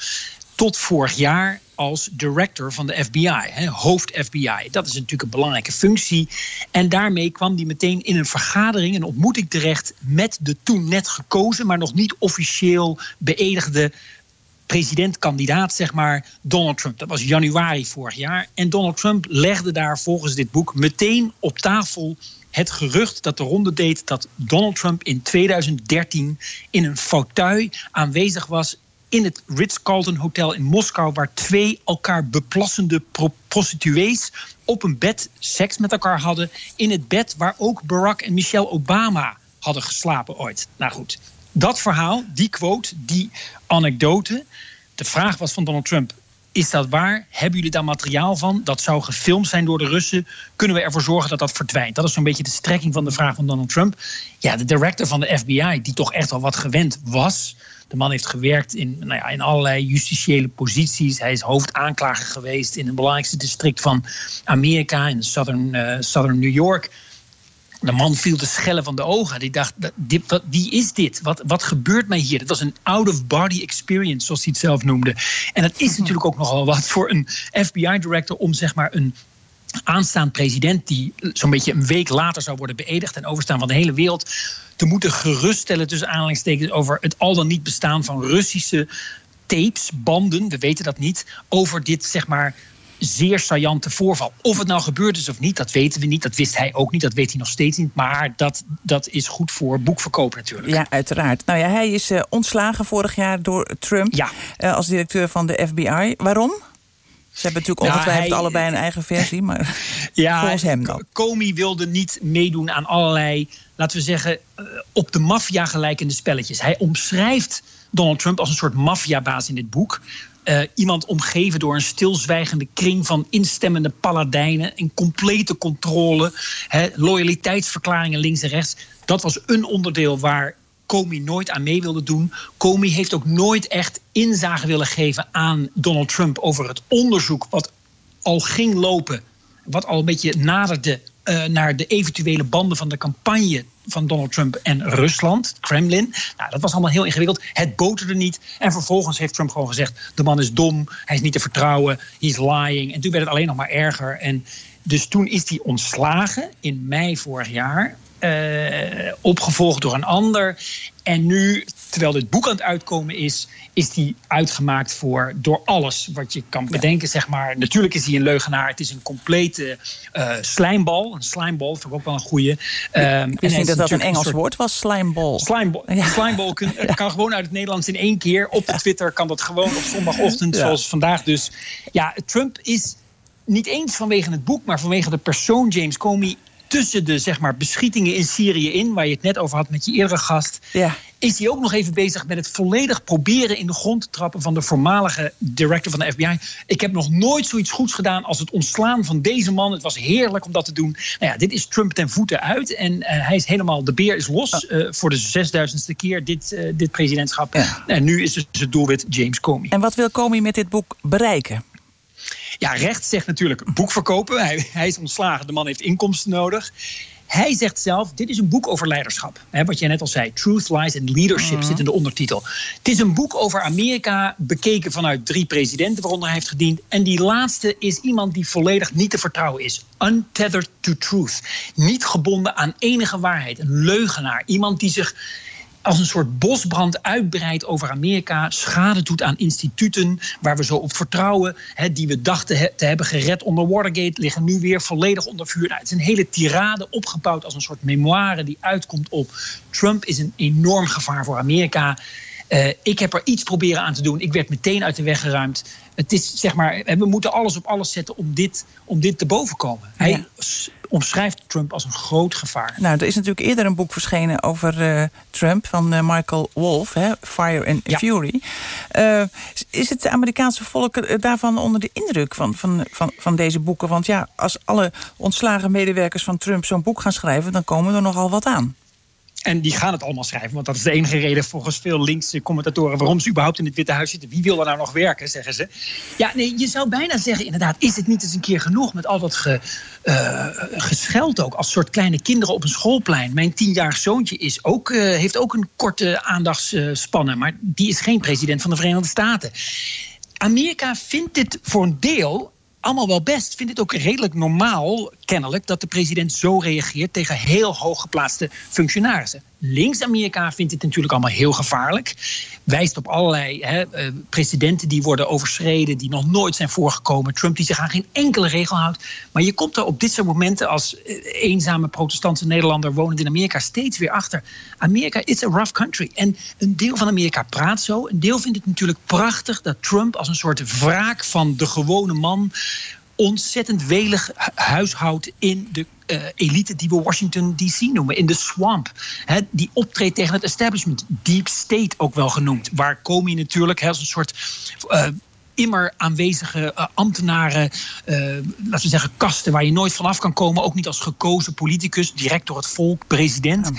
Tot vorig jaar als director van de FBI, hoofd FBI. Dat is natuurlijk een belangrijke functie. En daarmee kwam hij meteen in een vergadering, een ontmoeting terecht met de toen net gekozen, maar nog niet officieel beëdigde presidentkandidaat, zeg maar, Donald Trump. Dat was januari vorig jaar. En Donald Trump legde daar volgens dit boek meteen op tafel het gerucht dat de ronde deed dat Donald Trump in 2013 in een fauteuil aanwezig was in het Ritz-Carlton Hotel in Moskou, waar twee elkaar beplassende pro- prostituees op een bed seks met elkaar hadden. In het bed waar ook Barack en Michelle Obama hadden geslapen ooit. Nou goed, dat verhaal, die quote, die anekdote. De vraag was van Donald Trump: is dat waar? Hebben jullie daar materiaal van? Dat zou gefilmd zijn door de Russen. Kunnen we ervoor zorgen dat dat verdwijnt? Dat is zo'n beetje de strekking van de vraag van Donald Trump. Ja, de director van de FBI, die toch echt wel wat gewend was. De man heeft gewerkt in, nou ja, in allerlei justitiële posities. Hij is hoofdaanklager geweest in het belangrijkste district van Amerika, in Southern, eh, Southern New York. De man viel de schellen van de ogen. Die dacht, dat- dit, wat, wie is dit? Wat, wat gebeurt mij hier? Het was een out-of-body experience, zoals hij het zelf noemde. En dat is natuurlijk ook nogal wat voor een FBI-director... om zeg maar een aanstaand president... die zo'n beetje een week later zou worden beëdigd... en overstaan van de hele wereld... te moeten geruststellen tussen aanhalingstekens... over het al dan niet bestaan van Russische tapes, banden... we weten dat niet, over dit zeg maar zeer saillante voorval. Of het nou gebeurd is of niet, dat weten we niet. Dat wist hij ook niet, dat weet hij nog steeds niet. Maar dat, dat is goed voor boekverkoop natuurlijk. Ja, uiteraard. Nou ja, hij is eh, ontslagen vorig jaar door Trump Ja. eh, als directeur van de FBI. Waarom? Ze hebben natuurlijk Nou, ongetwijfeld hij- allebei een eigen versie, maar Ja, volgens hem dan. Comey wilde niet meedoen aan allerlei, laten we zeggen, eh, op de maffia gelijkende spelletjes. Hij omschrijft Donald Trump als een soort maffiabaas in dit boek. Eh, iemand omgeven door een stilzwijgende kring van instemmende paladijnen. Een complete controle. Hè, loyaliteitsverklaringen links en rechts. Dat was een onderdeel waar Comey nooit aan mee wilde doen. Comey heeft ook nooit echt inzage willen geven aan Donald Trump over het onderzoek wat al ging lopen. Wat al een beetje naderde eh, naar de eventuele banden van de campagne van Donald Trump en Rusland, Kremlin. Nou, dat was allemaal heel ingewikkeld. Het boterde niet. En vervolgens heeft Trump gewoon gezegd: de man is dom, hij is niet te vertrouwen, is lying. En toen werd het alleen nog maar erger. En dus toen is hij ontslagen in mei vorig jaar. Eh, opgevolgd door een ander. En nu, terwijl dit boek aan het uitkomen is, is die uitgemaakt voor door alles wat je kan bedenken. Zeg maar. Natuurlijk is hij een leugenaar. Het is een complete eh, slijmbal. Een slijmbal, vind ik ook wel een goeie. Ehm, en Ik niet is dat dat een Engels soort- woord was, slimeball. Slimeball, slimeball kun- het kan gewoon uit het Nederlands in één keer. Op de Twitter kan dat gewoon op zondagochtend, Ja. zoals vandaag dus. Ja, Trump is niet eens vanwege het boek, maar vanwege de persoon James Comey. Tussen de zeg maar, beschietingen in Syrië in, waar je het net over had met je eerdere gast. Ja. Is hij ook nog even bezig met het volledig proberen in de grond te trappen van de voormalige director van de FBI. Ik heb nog nooit zoiets goeds gedaan als het ontslaan van deze man. Het was heerlijk om dat te doen. Nou ja, dit is Trump ten voeten uit. En eh, hij is helemaal, de beer is los eh, voor de zesduizendste keer dit, eh, dit presidentschap. En nu is dus het doelwit James Comey. En wat wil Comey met dit boek bereiken? Ja, recht zegt natuurlijk boek verkopen. Hij, hij is ontslagen, de man heeft inkomsten nodig. Hij zegt zelf, dit is een boek over leiderschap. Wat jij net al zei, Truth, Lies and Leadership Mhm. zit in de ondertitel. Het is een boek over Amerika, bekeken vanuit drie presidenten waaronder hij heeft gediend. En die laatste is iemand die volledig niet te vertrouwen is. Untethered to truth. Niet gebonden aan enige waarheid. Een leugenaar. Iemand die zich als een soort bosbrand uitbreidt over Amerika, schade doet aan instituten waar we zo op vertrouwen, die we dachten te hebben gered onder Watergate, liggen nu weer volledig onder vuur. Nou, het is een hele tirade opgebouwd als een soort memoire die uitkomt op Trump is een enorm gevaar voor Amerika. Uh, ik heb er iets proberen aan te doen. Ik werd meteen uit de weg geruimd. Het is zeg maar, we moeten alles op alles zetten om dit, om dit te boven komen. Hij omschrijft Trump als een groot gevaar. Nou, er is natuurlijk eerder een boek verschenen over uh, Trump van uh, Michael Wolff, hè, Fire and ja. Fury. is het Amerikaanse volk daarvan onder de indruk van, van, van, van deze boeken? Want ja, als alle ontslagen medewerkers van Trump zo'n boek gaan schrijven, dan komen er nogal wat aan. En die gaan het allemaal schrijven, want dat is de enige reden volgens veel linkse commentatoren waarom ze überhaupt in het Witte Huis zitten. Wie wil er nou nog werken, zeggen ze. Ja, nee, je zou bijna zeggen, inderdaad, is het niet eens een keer genoeg met al dat ge, uh, gescheld ook als soort kleine kinderen op een schoolplein. Mijn tienjarig zoontje is ook, uh, heeft ook een korte aandachtsspannen, maar die is geen president van de Verenigde Staten. Amerika vindt dit voor een deel allemaal wel best. Vindt het ook redelijk normaal, kennelijk, dat de president zo reageert tegen heel hooggeplaatste functionarissen. Links-Amerika vindt dit natuurlijk allemaal heel gevaarlijk. Wijst op allerlei hè, uh, presidenten die worden overschreden, die nog nooit zijn voorgekomen. Trump die zich aan geen enkele regel houdt. Maar je komt er op dit soort momenten als uh, eenzame protestantse Nederlander wonend in Amerika steeds weer achter. Amerika is a rough country. En een deel van Amerika praat zo. Een deel vindt het natuurlijk prachtig dat Trump als een soort wraak van de gewone man ontzettend welig huishoudt in de uh, elite die we Washington DC noemen, in de swamp. Die optreedt tegen het establishment, deep state ook wel genoemd. Waar Comey natuurlijk als een soort uh, immer aanwezige uh, ambtenaren, uh, laten we zeggen, kasten waar je nooit vanaf kan komen. Ook niet als gekozen politicus, direct door het volk, president.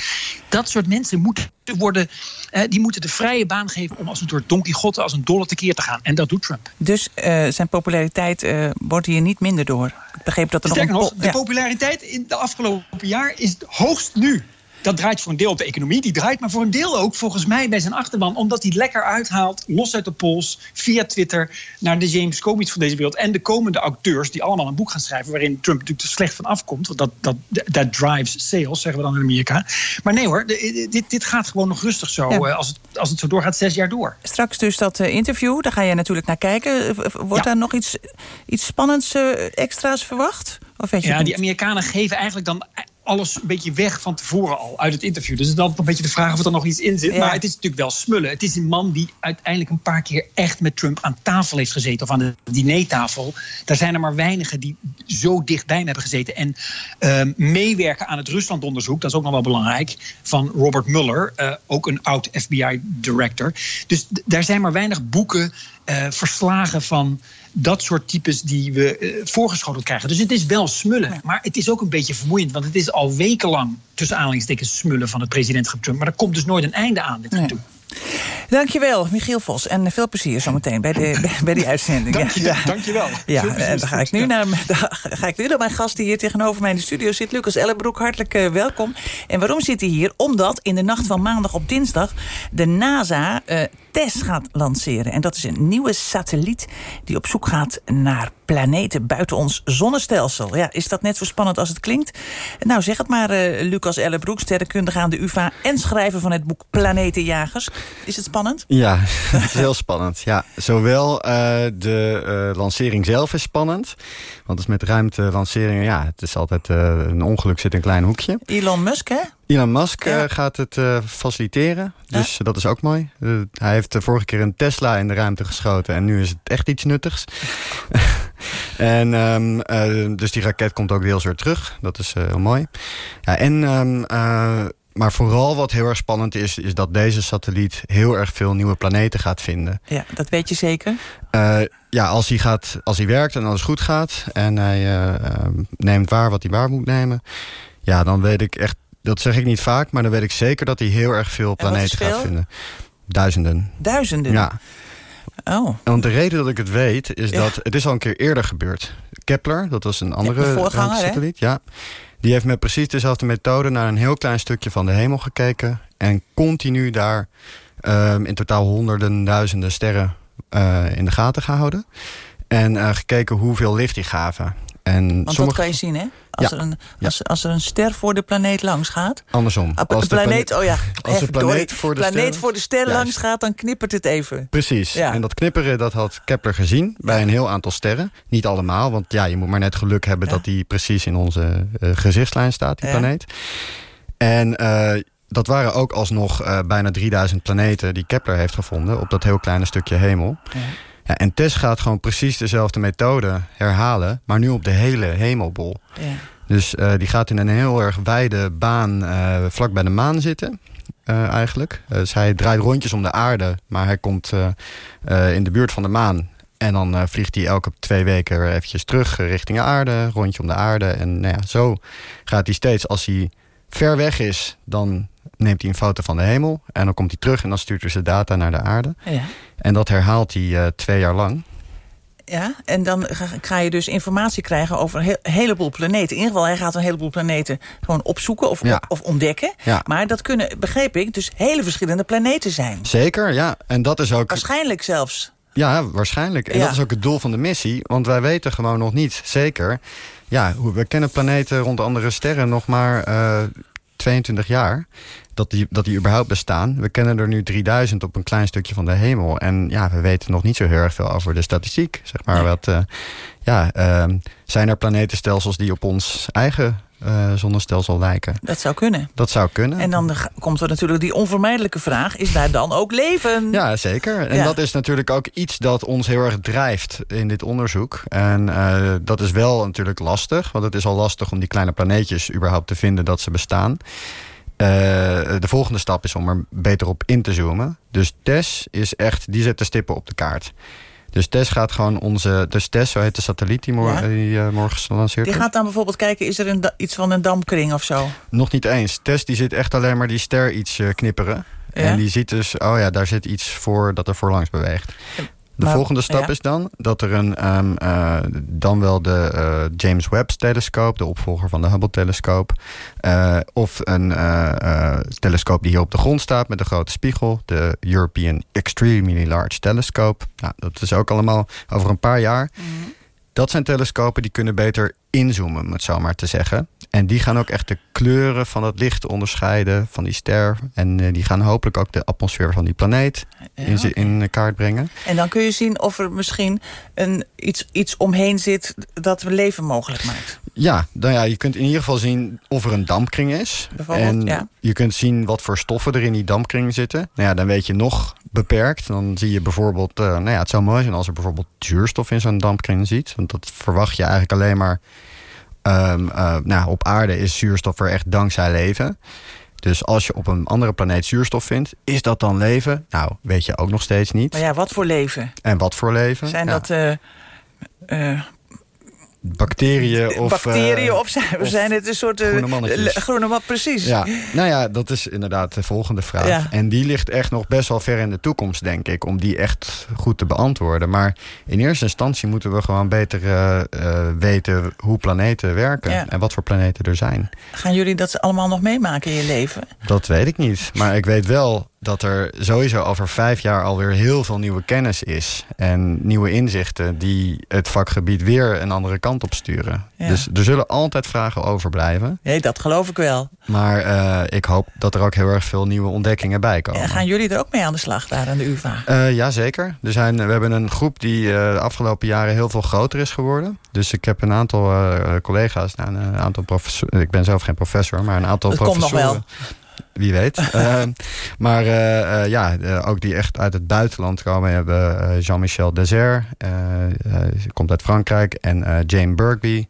Dat soort mensen moeten worden, uh, die moeten de vrije baan geven om als een soort Don Quixote, als een dolle tekeer te gaan. En dat doet Trump. Dus zijn populariteit wordt hier niet minder door. Ik begreep dat er Sterker nog een. Nog, de populariteit in de afgelopen jaar is hoogst nu dat draait voor een deel op de economie. Die draait maar voor een deel ook volgens mij bij zijn achterban. Omdat hij lekker uithaalt, los uit de pols, via Twitter... naar de James Comey's van deze wereld. En de komende auteurs die allemaal een boek gaan schrijven... waarin Trump natuurlijk te slecht van afkomt. Want dat, dat, dat drives sales, zeggen we dan in Amerika. Maar nee hoor, dit, dit gaat gewoon nog rustig zo. Ja. Als, het, als het zo doorgaat, zes jaar door. Straks dus dat interview, daar ga je natuurlijk naar kijken. Wordt ja. daar nog iets, iets spannends extra's verwacht? Of weet je ja, die Amerikanen geven eigenlijk dan alles een beetje weg van tevoren al uit het interview. Dus altijd een beetje de vraag of er nog iets in zit. Ja. Maar het is natuurlijk wel smullen. Het is een man die uiteindelijk een paar keer echt met Trump aan tafel heeft gezeten. Of aan de dinertafel. Daar zijn er maar weinigen die zo dichtbij hem hebben gezeten. En uh, meewerken aan het Ruslandonderzoek, dat is ook nog wel belangrijk. Van Robert Mueller, uh, ook een oud FBI-director. Dus daar zijn maar weinig boeken, uh, verslagen van dat soort types die we uh, voorgeschoteld krijgen. Dus het is wel smullen. Maar het is ook een beetje vermoeiend. Want het is al wekenlang tussen aanhalingstekens smullen van het presidentschap Trump. Maar er komt dus nooit een einde aan dit nee. toe. Dankjewel, Michiel Vos. En veel plezier zometeen bij, de, bij die uitzending. Dank je, ja. Dankjewel. Ja, en dan ga ik, nu naar, ga ik nu naar mijn gast die hier tegenover mij in de studio zit. Lucas Ellenbroek, hartelijk uh, welkom. En waarom zit hij hier? Omdat in de nacht van maandag op dinsdag de NASA uh, TESS gaat lanceren. En dat is een nieuwe satelliet die op zoek gaat naar planeten buiten ons zonnestelsel. Ja, is dat net zo spannend als het klinkt? Nou, zeg het maar, uh, Lucas Ellenbroek, sterrenkundige aan de UvA... en schrijver van het boek Planetenjagers. Is het spannend? Ja, het is heel spannend. Ja, zowel uh, de uh, lancering zelf is spannend... want het is met ruimtelanceringen... ja, het is altijd een ongeluk zit in een klein hoekje. Elon Musk, hè? Elon Musk ja. gaat het faciliteren, dus ja. dat is ook mooi. Hij heeft de vorige keer een Tesla in de ruimte geschoten... en nu is het echt iets nuttigs. en um, dus die raket komt ook deels weer terug. Dat is heel mooi. Ja, en... Um, maar vooral wat heel erg spannend is... is dat deze satelliet heel erg veel nieuwe planeten gaat vinden. Ja, dat weet je zeker? ja, als hij, gaat, als hij werkt en alles goed gaat... en hij neemt waar wat hij waar moet nemen... ja, dan weet ik echt dat zeg ik niet vaak, maar dan weet ik zeker dat hij heel erg veel planeten veel? gaat vinden. Duizenden. Duizenden? Ja. Oh. Want de reden dat ik het weet, is ja. dat het is al een keer eerder gebeurd. Kepler, dat was een andere ja, satelliet. Ja. Die heeft met precies dezelfde methode naar een heel klein stukje van de hemel gekeken. En continu daar um, in totaal honderden, duizenden sterren uh, in de gaten gehouden. En uh, gekeken hoeveel licht die gaven. En Want dat kan je zien, hè? Als, Ja. er een, als, als er een ster voor de planeet langs gaat... Andersom. Als de planeet, plane- oh ja. als de planeet voor de planeet ster- voor de ster Juist. langs gaat, dan knippert het even. Precies. Ja. En dat knipperen dat had Kepler gezien bij een heel aantal sterren. Niet allemaal, want ja, je moet maar net geluk hebben... dat die precies in onze eh, gezichtslijn staat, die planeet. En eh, dat waren ook alsnog eh, bijna 3000 planeten... die Kepler heeft gevonden op dat heel kleine stukje hemel. Ja, en TESS gaat gewoon precies dezelfde methode herhalen... maar nu op de hele hemelbol. Ja. Dus eh, die gaat in een heel erg wijde baan eh, vlak bij de maan zitten. eh, eigenlijk. Dus hij draait rondjes om de aarde, maar hij komt in de buurt van de maan. En dan vliegt hij elke twee weken weer eventjes terug richting de aarde, rondje om de aarde. En nou ja, zo gaat hij steeds. Als hij ver weg is, dan neemt hij een foto van de hemel. En dan komt hij terug en dan stuurt hij zijn data naar de aarde. Ja. En dat herhaalt hij eh, twee jaar lang. Ja, en dan ga, je dus informatie krijgen over een he- heleboel planeten. In ieder geval, hij gaat een heleboel planeten gewoon opzoeken of, Ja. of ontdekken. Ja. Maar dat kunnen, begreep ik, dus hele verschillende planeten zijn. Zeker, ja. En dat is ook... Waarschijnlijk zelfs. Ja, waarschijnlijk. En Ja. dat is ook het doel van de missie. Want wij weten gewoon nog niet zeker... Ja, we kennen planeten rond andere sterren nog maar eh 22 jaar. Dat die, dat die überhaupt bestaan. We kennen er nu 3000 op een klein stukje van de hemel. En ja, we weten nog niet zo heel erg veel over de statistiek. Zeg maar. Wat, eh, ja, ehm, zijn er planetenstelsels die op ons eigen eh, zonnestelsel lijken? Dat zou kunnen. Dat zou kunnen. En dan komt er natuurlijk die onvermijdelijke vraag... is daar dan ook leven? Ja, zeker. En Ja. dat is natuurlijk ook iets dat ons heel erg drijft in dit onderzoek. En eh, dat is wel natuurlijk lastig. Want het is al lastig om die kleine planeetjes überhaupt te vinden dat ze bestaan. Eh, de volgende stap is om er beter op in te zoomen. Dus TESS is echt, die zet de stippen op de kaart. Dus TESS gaat gewoon onze... Dus TESS, zo heet de satelliet die, mor- Ja. die eh, morgen gelanceerd Die gaat dan bijvoorbeeld kijken, is er een, iets van een dampkring of zo? Nog niet eens. Tess die zit echt alleen maar die ster iets eh, knipperen. Ja? En die ziet dus, oh ja, daar zit iets voor dat er voorlangs beweegt. De Maar- volgende stap ja. is dan dat er een, ehm, eh, dan wel de eh, James Webb-telescoop, de opvolger van de Hubble-telescoop, eh, of een telescoop die hier op de grond staat met een grote spiegel, de European Extremely Large Telescope. Nou, dat is ook allemaal over een paar jaar. Dat zijn telescopen die kunnen beter inzoomen, om het zo maar te zeggen. En die gaan ook echt de kleuren van het licht onderscheiden van die ster. En eh, die gaan hopelijk ook de atmosfeer van die planeet in, in kaart brengen. En dan kun je zien of er misschien een, iets, iets omheen zit... dat leven mogelijk maakt. Ja, nou ja, je kunt in ieder geval zien of er een dampkring is. En ja. je kunt zien wat voor stoffen er in die dampkring zitten. Nou ja, dan weet je nog beperkt. Dan zie je bijvoorbeeld, eh, nou ja, het zou mooi zijn als er bijvoorbeeld zuurstof in zo'n dampkring ziet. Want dat verwacht je eigenlijk alleen maar. ehm, eh, nou, op aarde is zuurstof er echt dankzij leven. Dus als je op een andere planeet zuurstof vindt, is dat dan leven? Nou, weet je ook nog steeds niet. Maar ja, wat voor leven? En wat voor leven? Zijn Ja, dat eh, bacteriën of... bacteriën eh, of zijn, zijn het een soort... eh, groene mannetjes. groene man, precies. Ja, nou ja, dat is inderdaad de volgende vraag. Ja. En die ligt echt nog best wel ver in de toekomst, denk ik, om die echt goed te beantwoorden. Maar in eerste instantie moeten we gewoon beter eh, weten hoe planeten werken Ja. en wat voor planeten er zijn. Gaan jullie dat allemaal nog meemaken in je leven? Dat weet ik niet. Maar ik weet wel dat er sowieso over vijf jaar alweer heel veel nieuwe kennis is. En nieuwe inzichten die het vakgebied weer een andere kant op sturen. Ja. Dus er zullen altijd vragen overblijven. Nee, dat geloof ik wel. Maar eh, ik hoop dat er ook heel erg veel nieuwe ontdekkingen bij komen. En gaan jullie er ook mee aan de slag daar aan de UvA? Eh ja, zeker. Er zijn, we hebben een groep die eh, de afgelopen jaren heel veel groter is geworden. Dus ik heb een aantal eh, collega's, nou, een aantal professoren. Ik ben zelf geen professor, maar een aantal Dat komt professoren. nog wel. Wie weet. Eh, maar eh, eh, ja, ook die echt uit het buitenland komen. We hebben eh, Jean-Michel Desert, komt uit Frankrijk. En Jane Burgby,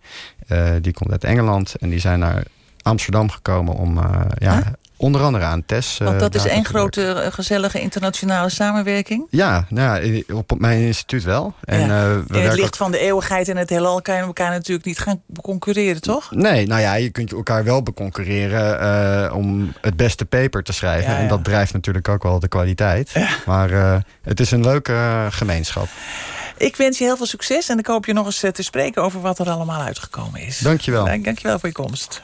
die komt uit Engeland. En die zijn naar Amsterdam gekomen om ja, onder andere aan TES... eh, Want dat is één grote eh, gezellige internationale samenwerking. Ja, nou ja, op mijn instituut wel. En, Ja. eh, we In het licht ook- van de eeuwigheid en het heelal kan je elkaar natuurlijk niet gaan concurreren, toch? Nee, nou ja, je kunt elkaar wel beconcurreren eh, om het beste paper te schrijven. Ja. En dat drijft natuurlijk ook wel de kwaliteit. Maar eh, het is een leuke eh, gemeenschap. Ik wens je heel veel succes en ik hoop je nog eens eh, te spreken over wat er allemaal uitgekomen is. Dankjewel. Dank, dankjewel voor je komst.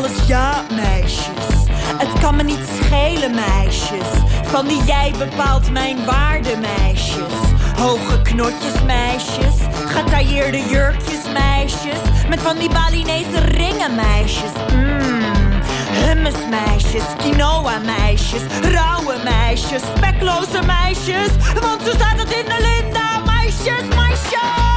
Alles ja, meisjes. Het kan me niet schelen, meisjes. Van die jij bepaalt mijn waarde, meisjes. Hoge knotjes, meisjes. Getailleerde jurkjes, meisjes. Met van die Balinese ringen, meisjes. Mmm. Hummusmeisjes, quinoa-meisjes, rauwe meisjes, spekloze meisjes. Want zo staat het in de linda, meisjes, meisjes.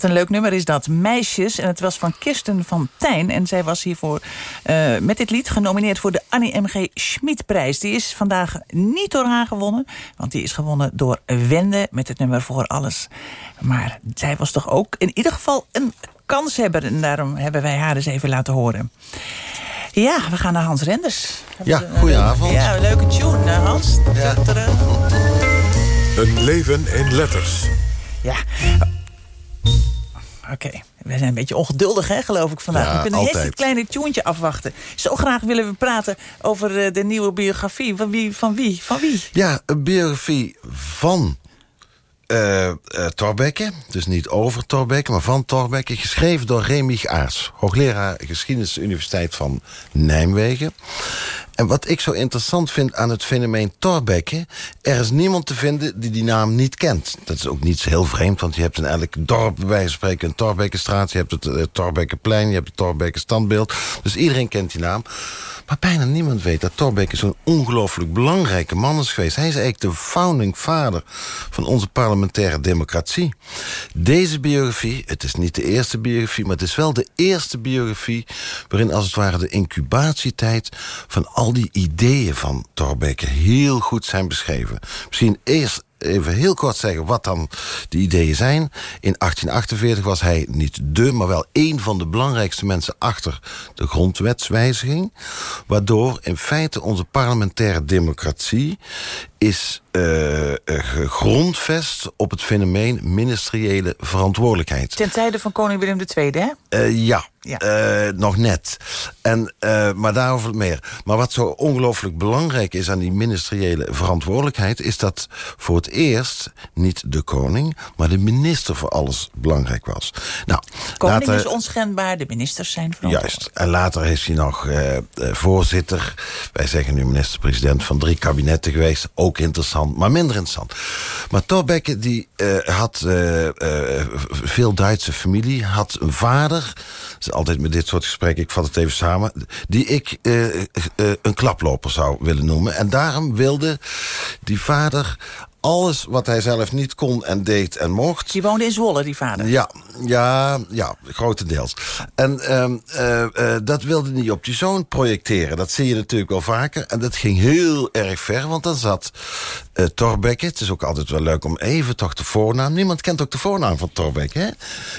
Wat een leuk nummer is dat. Meisjes. En het was van Kirsten van Tijn. En zij was hiervoor uh, met dit lied genomineerd voor de Annie M.G. Schmidprijs. Die is vandaag niet door haar gewonnen. Want die is gewonnen door Wende met het nummer Voor Alles. Maar zij was toch ook in ieder geval een kanshebber. En daarom hebben wij haar eens even laten horen. Ja, we gaan naar Hans Renders. Ja, goedenavond. Ja, een leuke tune, Hans. Ja. Een leven in letters. Ja. Oké, okay. we zijn een beetje ongeduldig, hè, geloof ik, vandaag. Ja, we kunnen altijd. eerst dit kleine tuentje afwachten. Zo graag willen we praten over uh, de nieuwe biografie. Van wie? Van wie? Van wie? Ja, een biografie van uh, uh. Dus niet over Thorbecke, maar van Thorbecke. Geschreven door Remig Aars. Hoogleraar geschiedenis Universiteit van Nijmegen. En wat ik zo interessant vind aan het fenomeen Thorbecke... er is niemand te vinden die die naam niet kent. Dat is ook niet heel vreemd, want je hebt in elk dorp... bij wijze van spreken een Thorbeckestraat, je hebt het uh, Thorbeckenplein... je hebt het Thorbecke standbeeld. Dus iedereen kent die naam. Maar bijna niemand weet dat Thorbecke zo'n ongelooflijk belangrijke man is geweest. Hij is eigenlijk de founding father van onze parlementaire democratie. Deze biografie, het is niet de eerste biografie... maar het is wel de eerste biografie... waarin als het ware de incubatietijd van al die ideeën van Thorbecke heel goed zijn beschreven. Misschien eerst even heel kort zeggen wat dan de ideeën zijn. In 1848 was hij niet de, maar wel één van de belangrijkste mensen achter de grondwetswijziging. Waardoor in feite onze parlementaire democratie is uh, gegrondvest op het fenomeen ministeriële verantwoordelijkheid. Ten tijde van koning Willem II, hè? Uh, ja, ja. Uh, nog net. En, uh, maar daarover meer. Maar wat zo ongelooflijk belangrijk is aan die ministeriële verantwoordelijkheid... is dat voor het eerst niet de koning, maar de minister voor alles belangrijk was. Nou, koning later, is onschendbaar, de ministers zijn verantwoordelijk. Juist. En later is hij nog uh, voorzitter, wij zeggen nu minister-president... van drie kabinetten geweest, ook interessant, maar minder interessant. Maar Thorbecke die had veel Duitse familie, had een vader altijd met dit soort gesprekken, ik vat het even samen... die ik uh, uh, een klaploper zou willen noemen. En daarom wilde die vader alles wat hij zelf niet kon en deed en mocht. Die woonde in Zwolle, die vader? Ja, ja, ja grotendeels. En um, uh, uh, dat wilde hij op die zoon projecteren. Dat zie je natuurlijk wel vaker. En dat ging heel erg ver, want dan zat uh. Het is ook altijd wel leuk om even toch de voornaam... Niemand kent ook de voornaam van Thorbecke, hè?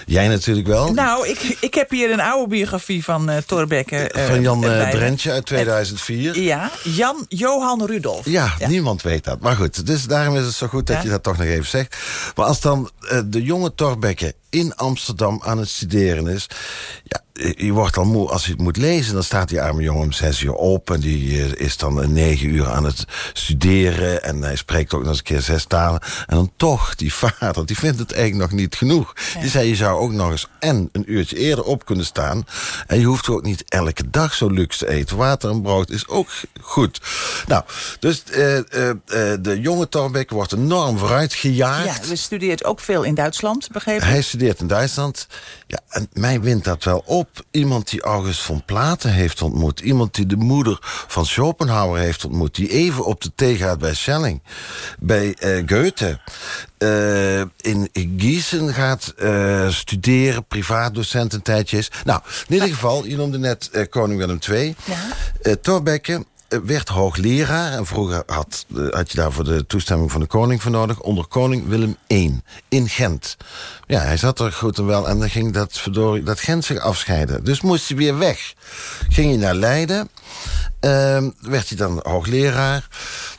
Jij natuurlijk wel. Nou, ik, ik heb hier een oude biografie van uh, van Jan Drentje uit 2004. ja, Jan Johan Rudolf. Ja, ja, niemand weet dat. Maar goed, dus daarom is het zo goed dat ja. je dat toch nog even zegt. Maar als dan uh, de jonge Thorbecke in Amsterdam aan het studeren is... Ja, je wordt al moe als je het moet lezen. Dan staat die arme jongen om zes uur op... en die uh, is dan negen uur aan het studeren... en hij spreekt ook nog eens een keer zes talen. En dan toch, die vader, die vindt het eigenlijk nog niet genoeg. Die zei, je zou ook nog eens en een uurtje eerder op kunnen staan... en je hoeft ook niet elke dag zo luxe te eten. Water en brood is ook goed. Nou, dus uh, uh, de jonge Thorbecke wordt enorm vooruit gejaagd. Ja, hij studeert ook veel in Duitsland, begrepen Hij studeert in Duitsland. Ja, en mij wint dat wel op. Iemand die August van Platen heeft ontmoet. Iemand die de moeder van Schopenhauer heeft ontmoet. Die even op de thee gaat bij Schelling. Bij uh, Goethe. Uh, in Gießen gaat uh, studeren, privaatdocent een tijdje is. Nou, in ieder geval, je noemde net koning Willem II. Ja. Thorbecke werd hoogleraar. En vroeger had, had je daarvoor de toestemming van de koning voor nodig. Onder koning Willem I in Gent. Ja, hij zat er goed en wel. En dan ging dat, verdorie, dat Gent zich afscheiden. Dus moest hij weer weg. Ging hij naar Leiden. Uh, werd hij dan hoogleraar.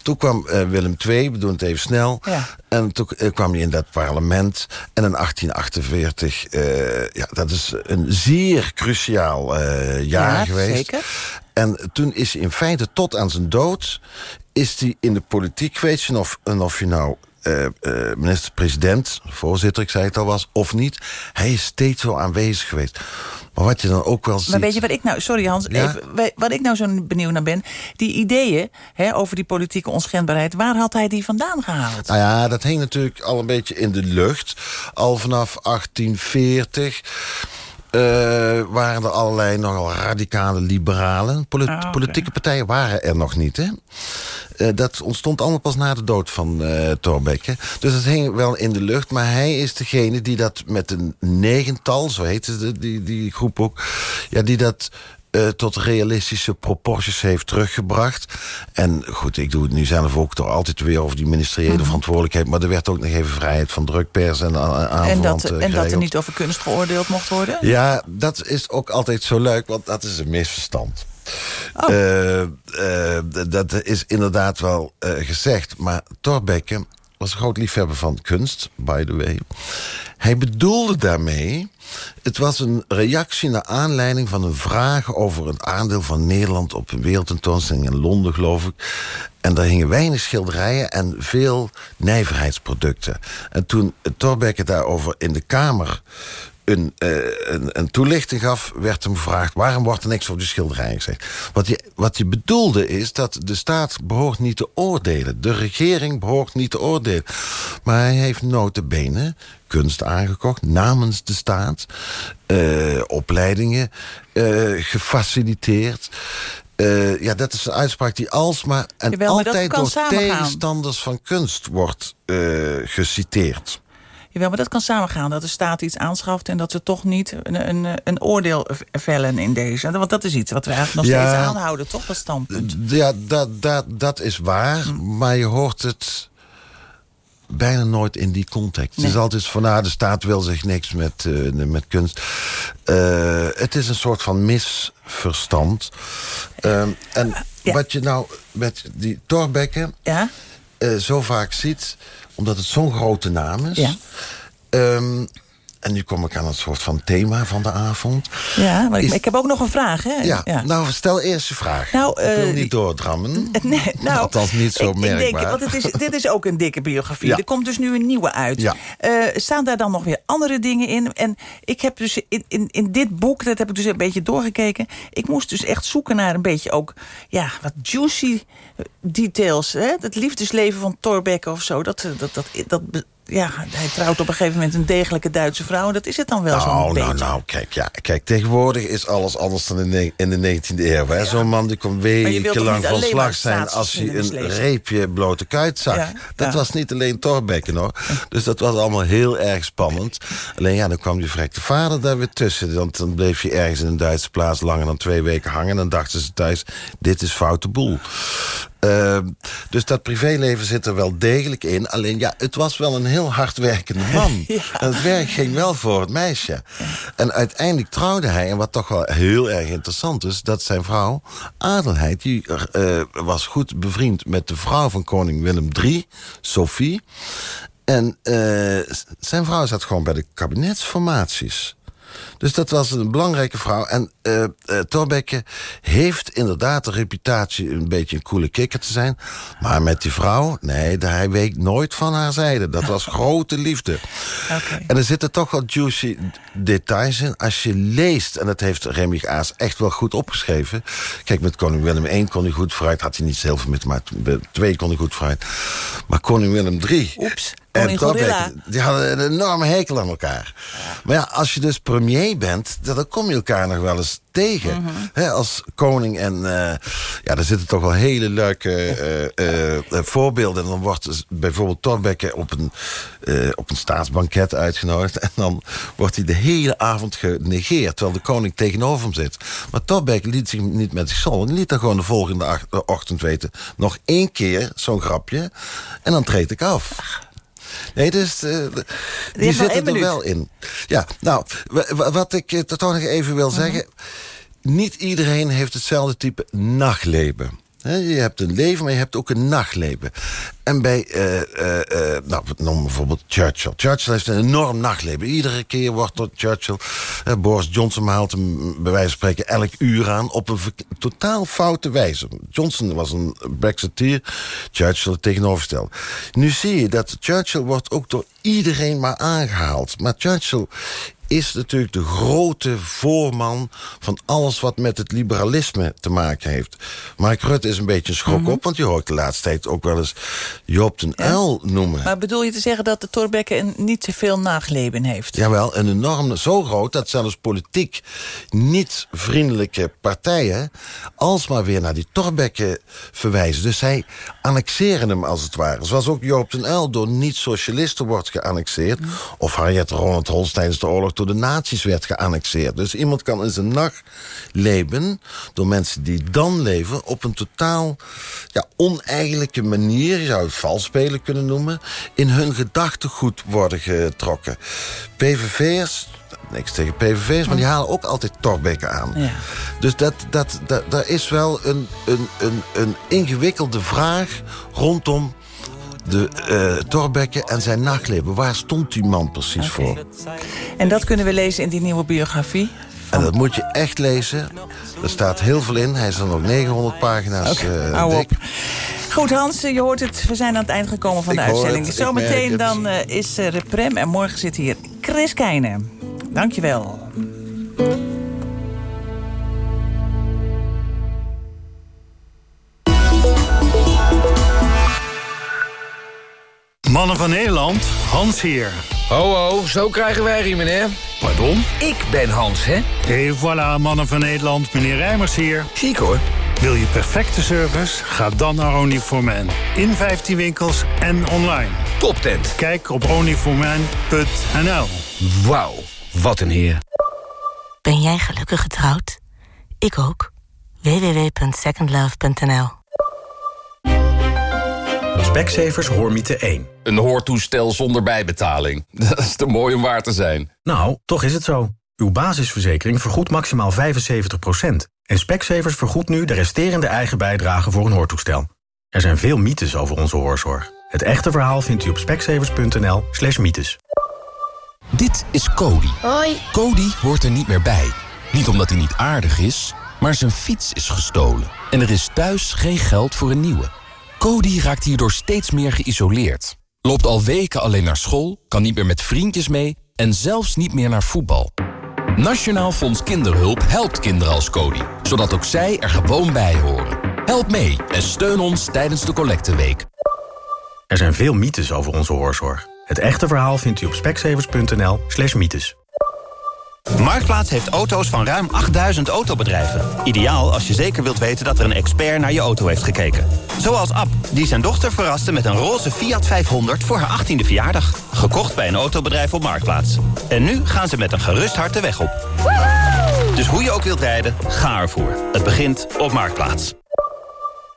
Toen kwam uh, Willem II, we doen het even snel. Ja. En toen uh, kwam hij in dat parlement. En in 1848, uh, ja, dat is een zeer cruciaal jaar ja, geweest. Zeker. En toen is hij in feite tot aan zijn dood... is hij in de politiek geweest. En of, en of je nou uh, uh, minister-president, voorzitter, ik zei het al was, of niet. Hij is steeds wel aanwezig geweest. Maar wat je dan ook wel ziet... Maar weet je wat ik nou... Sorry Hans, even, wat ik nou zo benieuwd naar ben... die ideeën hè, over die politieke onschendbaarheid... waar had hij die vandaan gehaald? Nou ja, dat hing natuurlijk al een beetje in de lucht. Al vanaf 1840... Uh, waren er allerlei nogal radicale liberalen. Polit ah, Politieke partijen waren er nog niet. Hè? Uh, dat ontstond allemaal pas na de dood van uh, Thorbecke. Dus dat hing wel in de lucht. Maar hij is degene die dat met een negental, zo heette die, die groep ook... Ja, die dat uh, tot realistische proporties heeft teruggebracht. En goed, ik doe het nu zelf ook door altijd weer over die ministeriële mm verantwoordelijkheid. Maar er werd ook nog even vrijheid van drukpers en aanverwante En, dat, en dat er niet over kunst geoordeeld mocht worden? Ja, dat is ook altijd zo leuk, want dat is een misverstand. Oh. Uh, uh, dat is inderdaad wel gezegd. Maar Thorbecke was groot liefhebber van kunst, by the way. Hij bedoelde daarmee... Het was een reactie naar aanleiding van een vraag... over het aandeel van Nederland op een wereldtentoonstelling in Londen, geloof ik. En daar hingen weinig schilderijen en veel nijverheidsproducten. En toen Thorbecke daarover in de Kamer een, uh, een, een, toelichting gaf, werd hem gevraagd... waarom wordt er niks over de schilderij gezegd? Wat je, wat je bedoelde is dat de staat behoort niet te oordelen. De regering behoort niet te oordelen. Maar hij heeft notabene kunst aangekocht namens de staat. Uh, opleidingen uh, gefaciliteerd. Uh, ja, dat is een uitspraak die alsmaar en Jawel, altijd door tegenstanders van kunst wordt geciteerd. Jawel, maar dat kan samengaan. Dat de staat iets aanschaft en dat ze toch niet een, een, een oordeel vellen in deze. Want dat is iets wat we eigenlijk nog steeds aanhouden, toch? Dat standpunt. Ja, dat, dat, dat is waar. Hm. Maar je hoort het bijna nooit in die context. Het is altijd van, nou, de staat wil zich niks met, uh, met kunst. Uh, het is een soort van misverstand. Uh, en ja. wat je nou met die Torbekke ja? uh, zo vaak ziet omdat het zo'n grote naam is. Ja. Um, en nu kom ik aan het soort van thema van de avond. Ja, maar ik, ik, heb ook nog een vraag. Hè? Ja, nou, stel eerst je vraag. Nou, ik wil uh, niet doordrammen. Nee, nou, Althans niet zo ik, merkbaar. Ik denk, want het is, dit is ook een dikke biografie. Ja. Er komt dus nu een nieuwe uit. Ja. Uh, staan daar dan nog weer andere dingen in? En ik heb dus in, in, in dit boek, dat heb ik dus een beetje doorgekeken... ik moest dus echt zoeken naar een beetje ook... ja, wat juicy details. Hè? Het liefdesleven van Thorbecke of zo. Dat, dat, dat, dat, ja, hij trouwt op een gegeven moment een degelijke Duitse vrouw. En dat is het dan wel nou, zo'n nou, beetje. Nou, nou, kijk, ja, kijk, tegenwoordig is alles anders dan in de, in de 19e eeuw. Ja. Zo'n man die kon wekenlang van slag zijn... als hij een reepje blote kuit zag. Ja, dat was niet alleen Torbekken, hoor. Dus dat was allemaal heel erg spannend. Alleen ja, dan kwam die verrekte vader daar weer tussen. Want dan bleef je ergens in een Duitse plaats langer dan twee weken hangen. En dan dachten ze thuis, dit is foute boel. Uh, dus dat privéleven zit er wel degelijk in. Alleen ja, het was wel een heel hardwerkende man. En het werk ging wel voor het meisje. En uiteindelijk trouwde hij, en wat toch wel heel erg interessant is... dat zijn vrouw, Adelheid, die uh, was goed bevriend met de vrouw van koning Willem III, Sophie. En uh, zijn vrouw zat gewoon bij de kabinetsformaties. Dus dat was een belangrijke vrouw. En uh, uh, Thorbecke heeft inderdaad de reputatie... een beetje een coole kikker te zijn. Maar met die vrouw, nee, hij week nooit van haar zijde. Dat was grote liefde. Okay. En er zitten toch wat juicy details in. Als je leest, en dat heeft Remy Aas echt wel goed opgeschreven... Kijk, met koning Willem I kon hij goed vooruit. Had hij niet heel veel met, maar twee kon hij goed vooruit. Maar koning Willem III... Oeps Gorilla. Die hadden een enorme hekel aan elkaar. Maar ja, als je dus premier bent, dan kom je elkaar nog wel eens tegen. Mhm. als koning en uh, ja, daar zitten toch wel hele leuke uh, uh, voorbeelden. En dan wordt dus bijvoorbeeld Thorbecke op een, op een staatsbanket uitgenodigd. En dan wordt hij de hele avond genegeerd, terwijl de koning tegenover hem zit. Maar Thorbecke liet zich niet met zich zal. Hij liet dan gewoon de volgende ochtend weten. Nog één keer zo'n grapje. En dan treed ik af. Nee, dus uh, die zitten er wel in. Ja, nou, wat ik uh, toch nog even wil zeggen... niet iedereen heeft hetzelfde type nachtleven. Je hebt een leven, maar je hebt ook een nachtleven. En bij, uh, uh, nou, noem bijvoorbeeld Churchill. Churchill heeft een enorm nachtleven. Iedere keer wordt door Churchill... Boris Johnson haalt hem bij wijze van spreken elk uur aan... op een totaal foute wijze. Johnson was een Brexiteer, Churchill het tegenovergestelde. Nu zie je dat Churchill wordt ook door iedereen maar aangehaald. Maar Churchill is natuurlijk de grote voorman van alles wat met het liberalisme te maken heeft. Mark Rutte is een beetje een schok Mhm. op, want je hoort de laatste tijd ook wel eens Joop den Uil noemen. Maar bedoel je te zeggen dat de Thorbecke een niet zoveel nageleben heeft? Jawel, een enorm, zo groot dat zelfs politiek niet vriendelijke partijen... alsmaar weer naar die Thorbecke verwijzen. Dus zij annexeren hem als het ware. Zoals ook Joop den Uyl door niet-socialisten wordt geannexeerd. Of Harriet Ronald Holst tijdens de oorlog door de nazi's werd geannexeerd. Dus iemand kan in zijn nacht leven... door mensen die dan leven op een totaal ja, oneigenlijke manier... je zou het vals spelen kunnen noemen... in hun gedachtegoed worden getrokken. PVV'ers niks tegen PVV's, maar die halen ook altijd Thorbecke aan. Ja. Dus dat, dat, dat, daar is wel een, een, een, een ingewikkelde vraag rondom de uh, en zijn nachtleven. Waar stond die man precies voor? En dat kunnen we lezen in die nieuwe biografie? En dat moet je echt lezen. Er staat heel veel in. Hij is dan ook 900 pagina's okay, uh, dik. Op. Goed, Hans, je hoort het. We zijn aan het eind gekomen van ik de uitzending. Het, Zometeen dan uh, is Reprem en morgen zit hier Chris Keijnen. Dankjewel. Mannen van Nederland, Hans hier. Ho, ho, zo krijgen wij hier, meneer. Pardon? Ik ben Hans, hè? Et voilà, Mannen van Nederland, meneer Rijmers hier. Chic, hoor. Wil je perfecte service? Ga dan naar Onlyforman. In 15 winkels en online. Toptent. Kijk op onlyforman.nl. Wauw, wat een heer. Ben jij gelukkig getrouwd? Ik ook. www.secondlove.nl Specsavers Hoormiete 1. Een hoortoestel zonder bijbetaling. Dat is te mooi om waar te zijn. Nou, toch is het zo. Uw basisverzekering vergoedt maximaal 75%. En Specsavers vergoedt nu de resterende eigen bijdrage voor een hoortoestel. Er zijn veel mythes over onze hoorzorg. Het echte verhaal vindt u op specsavers.nl slash mythes. Dit is Cody. Hoi. Cody hoort er niet meer bij. Niet omdat hij niet aardig is, maar zijn fiets is gestolen. En er is thuis geen geld voor een nieuwe. Cody raakt hierdoor steeds meer geïsoleerd. Loopt al weken alleen naar school, kan niet meer met vriendjes mee... en zelfs niet meer naar voetbal. Nationaal Fonds Kinderhulp helpt kinderen als Cody... zodat ook zij er gewoon bij horen. Help mee en steun ons tijdens de collecteweek. Er zijn veel mythes over onze hoorzorg. Het echte verhaal vindt u op specsavers.nl slash mythes. Marktplaats heeft auto's van ruim 8000 autobedrijven. Ideaal als je zeker wilt weten dat er een expert naar je auto heeft gekeken. Zoals Ab, die zijn dochter verraste met een roze Fiat 500 voor haar 18e verjaardag. Gekocht bij een autobedrijf op Marktplaats. En nu gaan ze met een gerust hart de weg op. Dus hoe je ook wilt rijden, ga ervoor. Het begint op Marktplaats.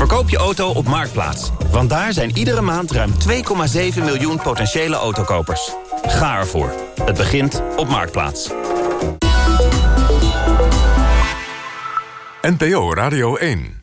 Verkoop je auto op Marktplaats. Want daar zijn iedere maand ruim 2,7 miljoen potentiële autokopers. Ga ervoor. Het begint op Marktplaats. NPO Radio 1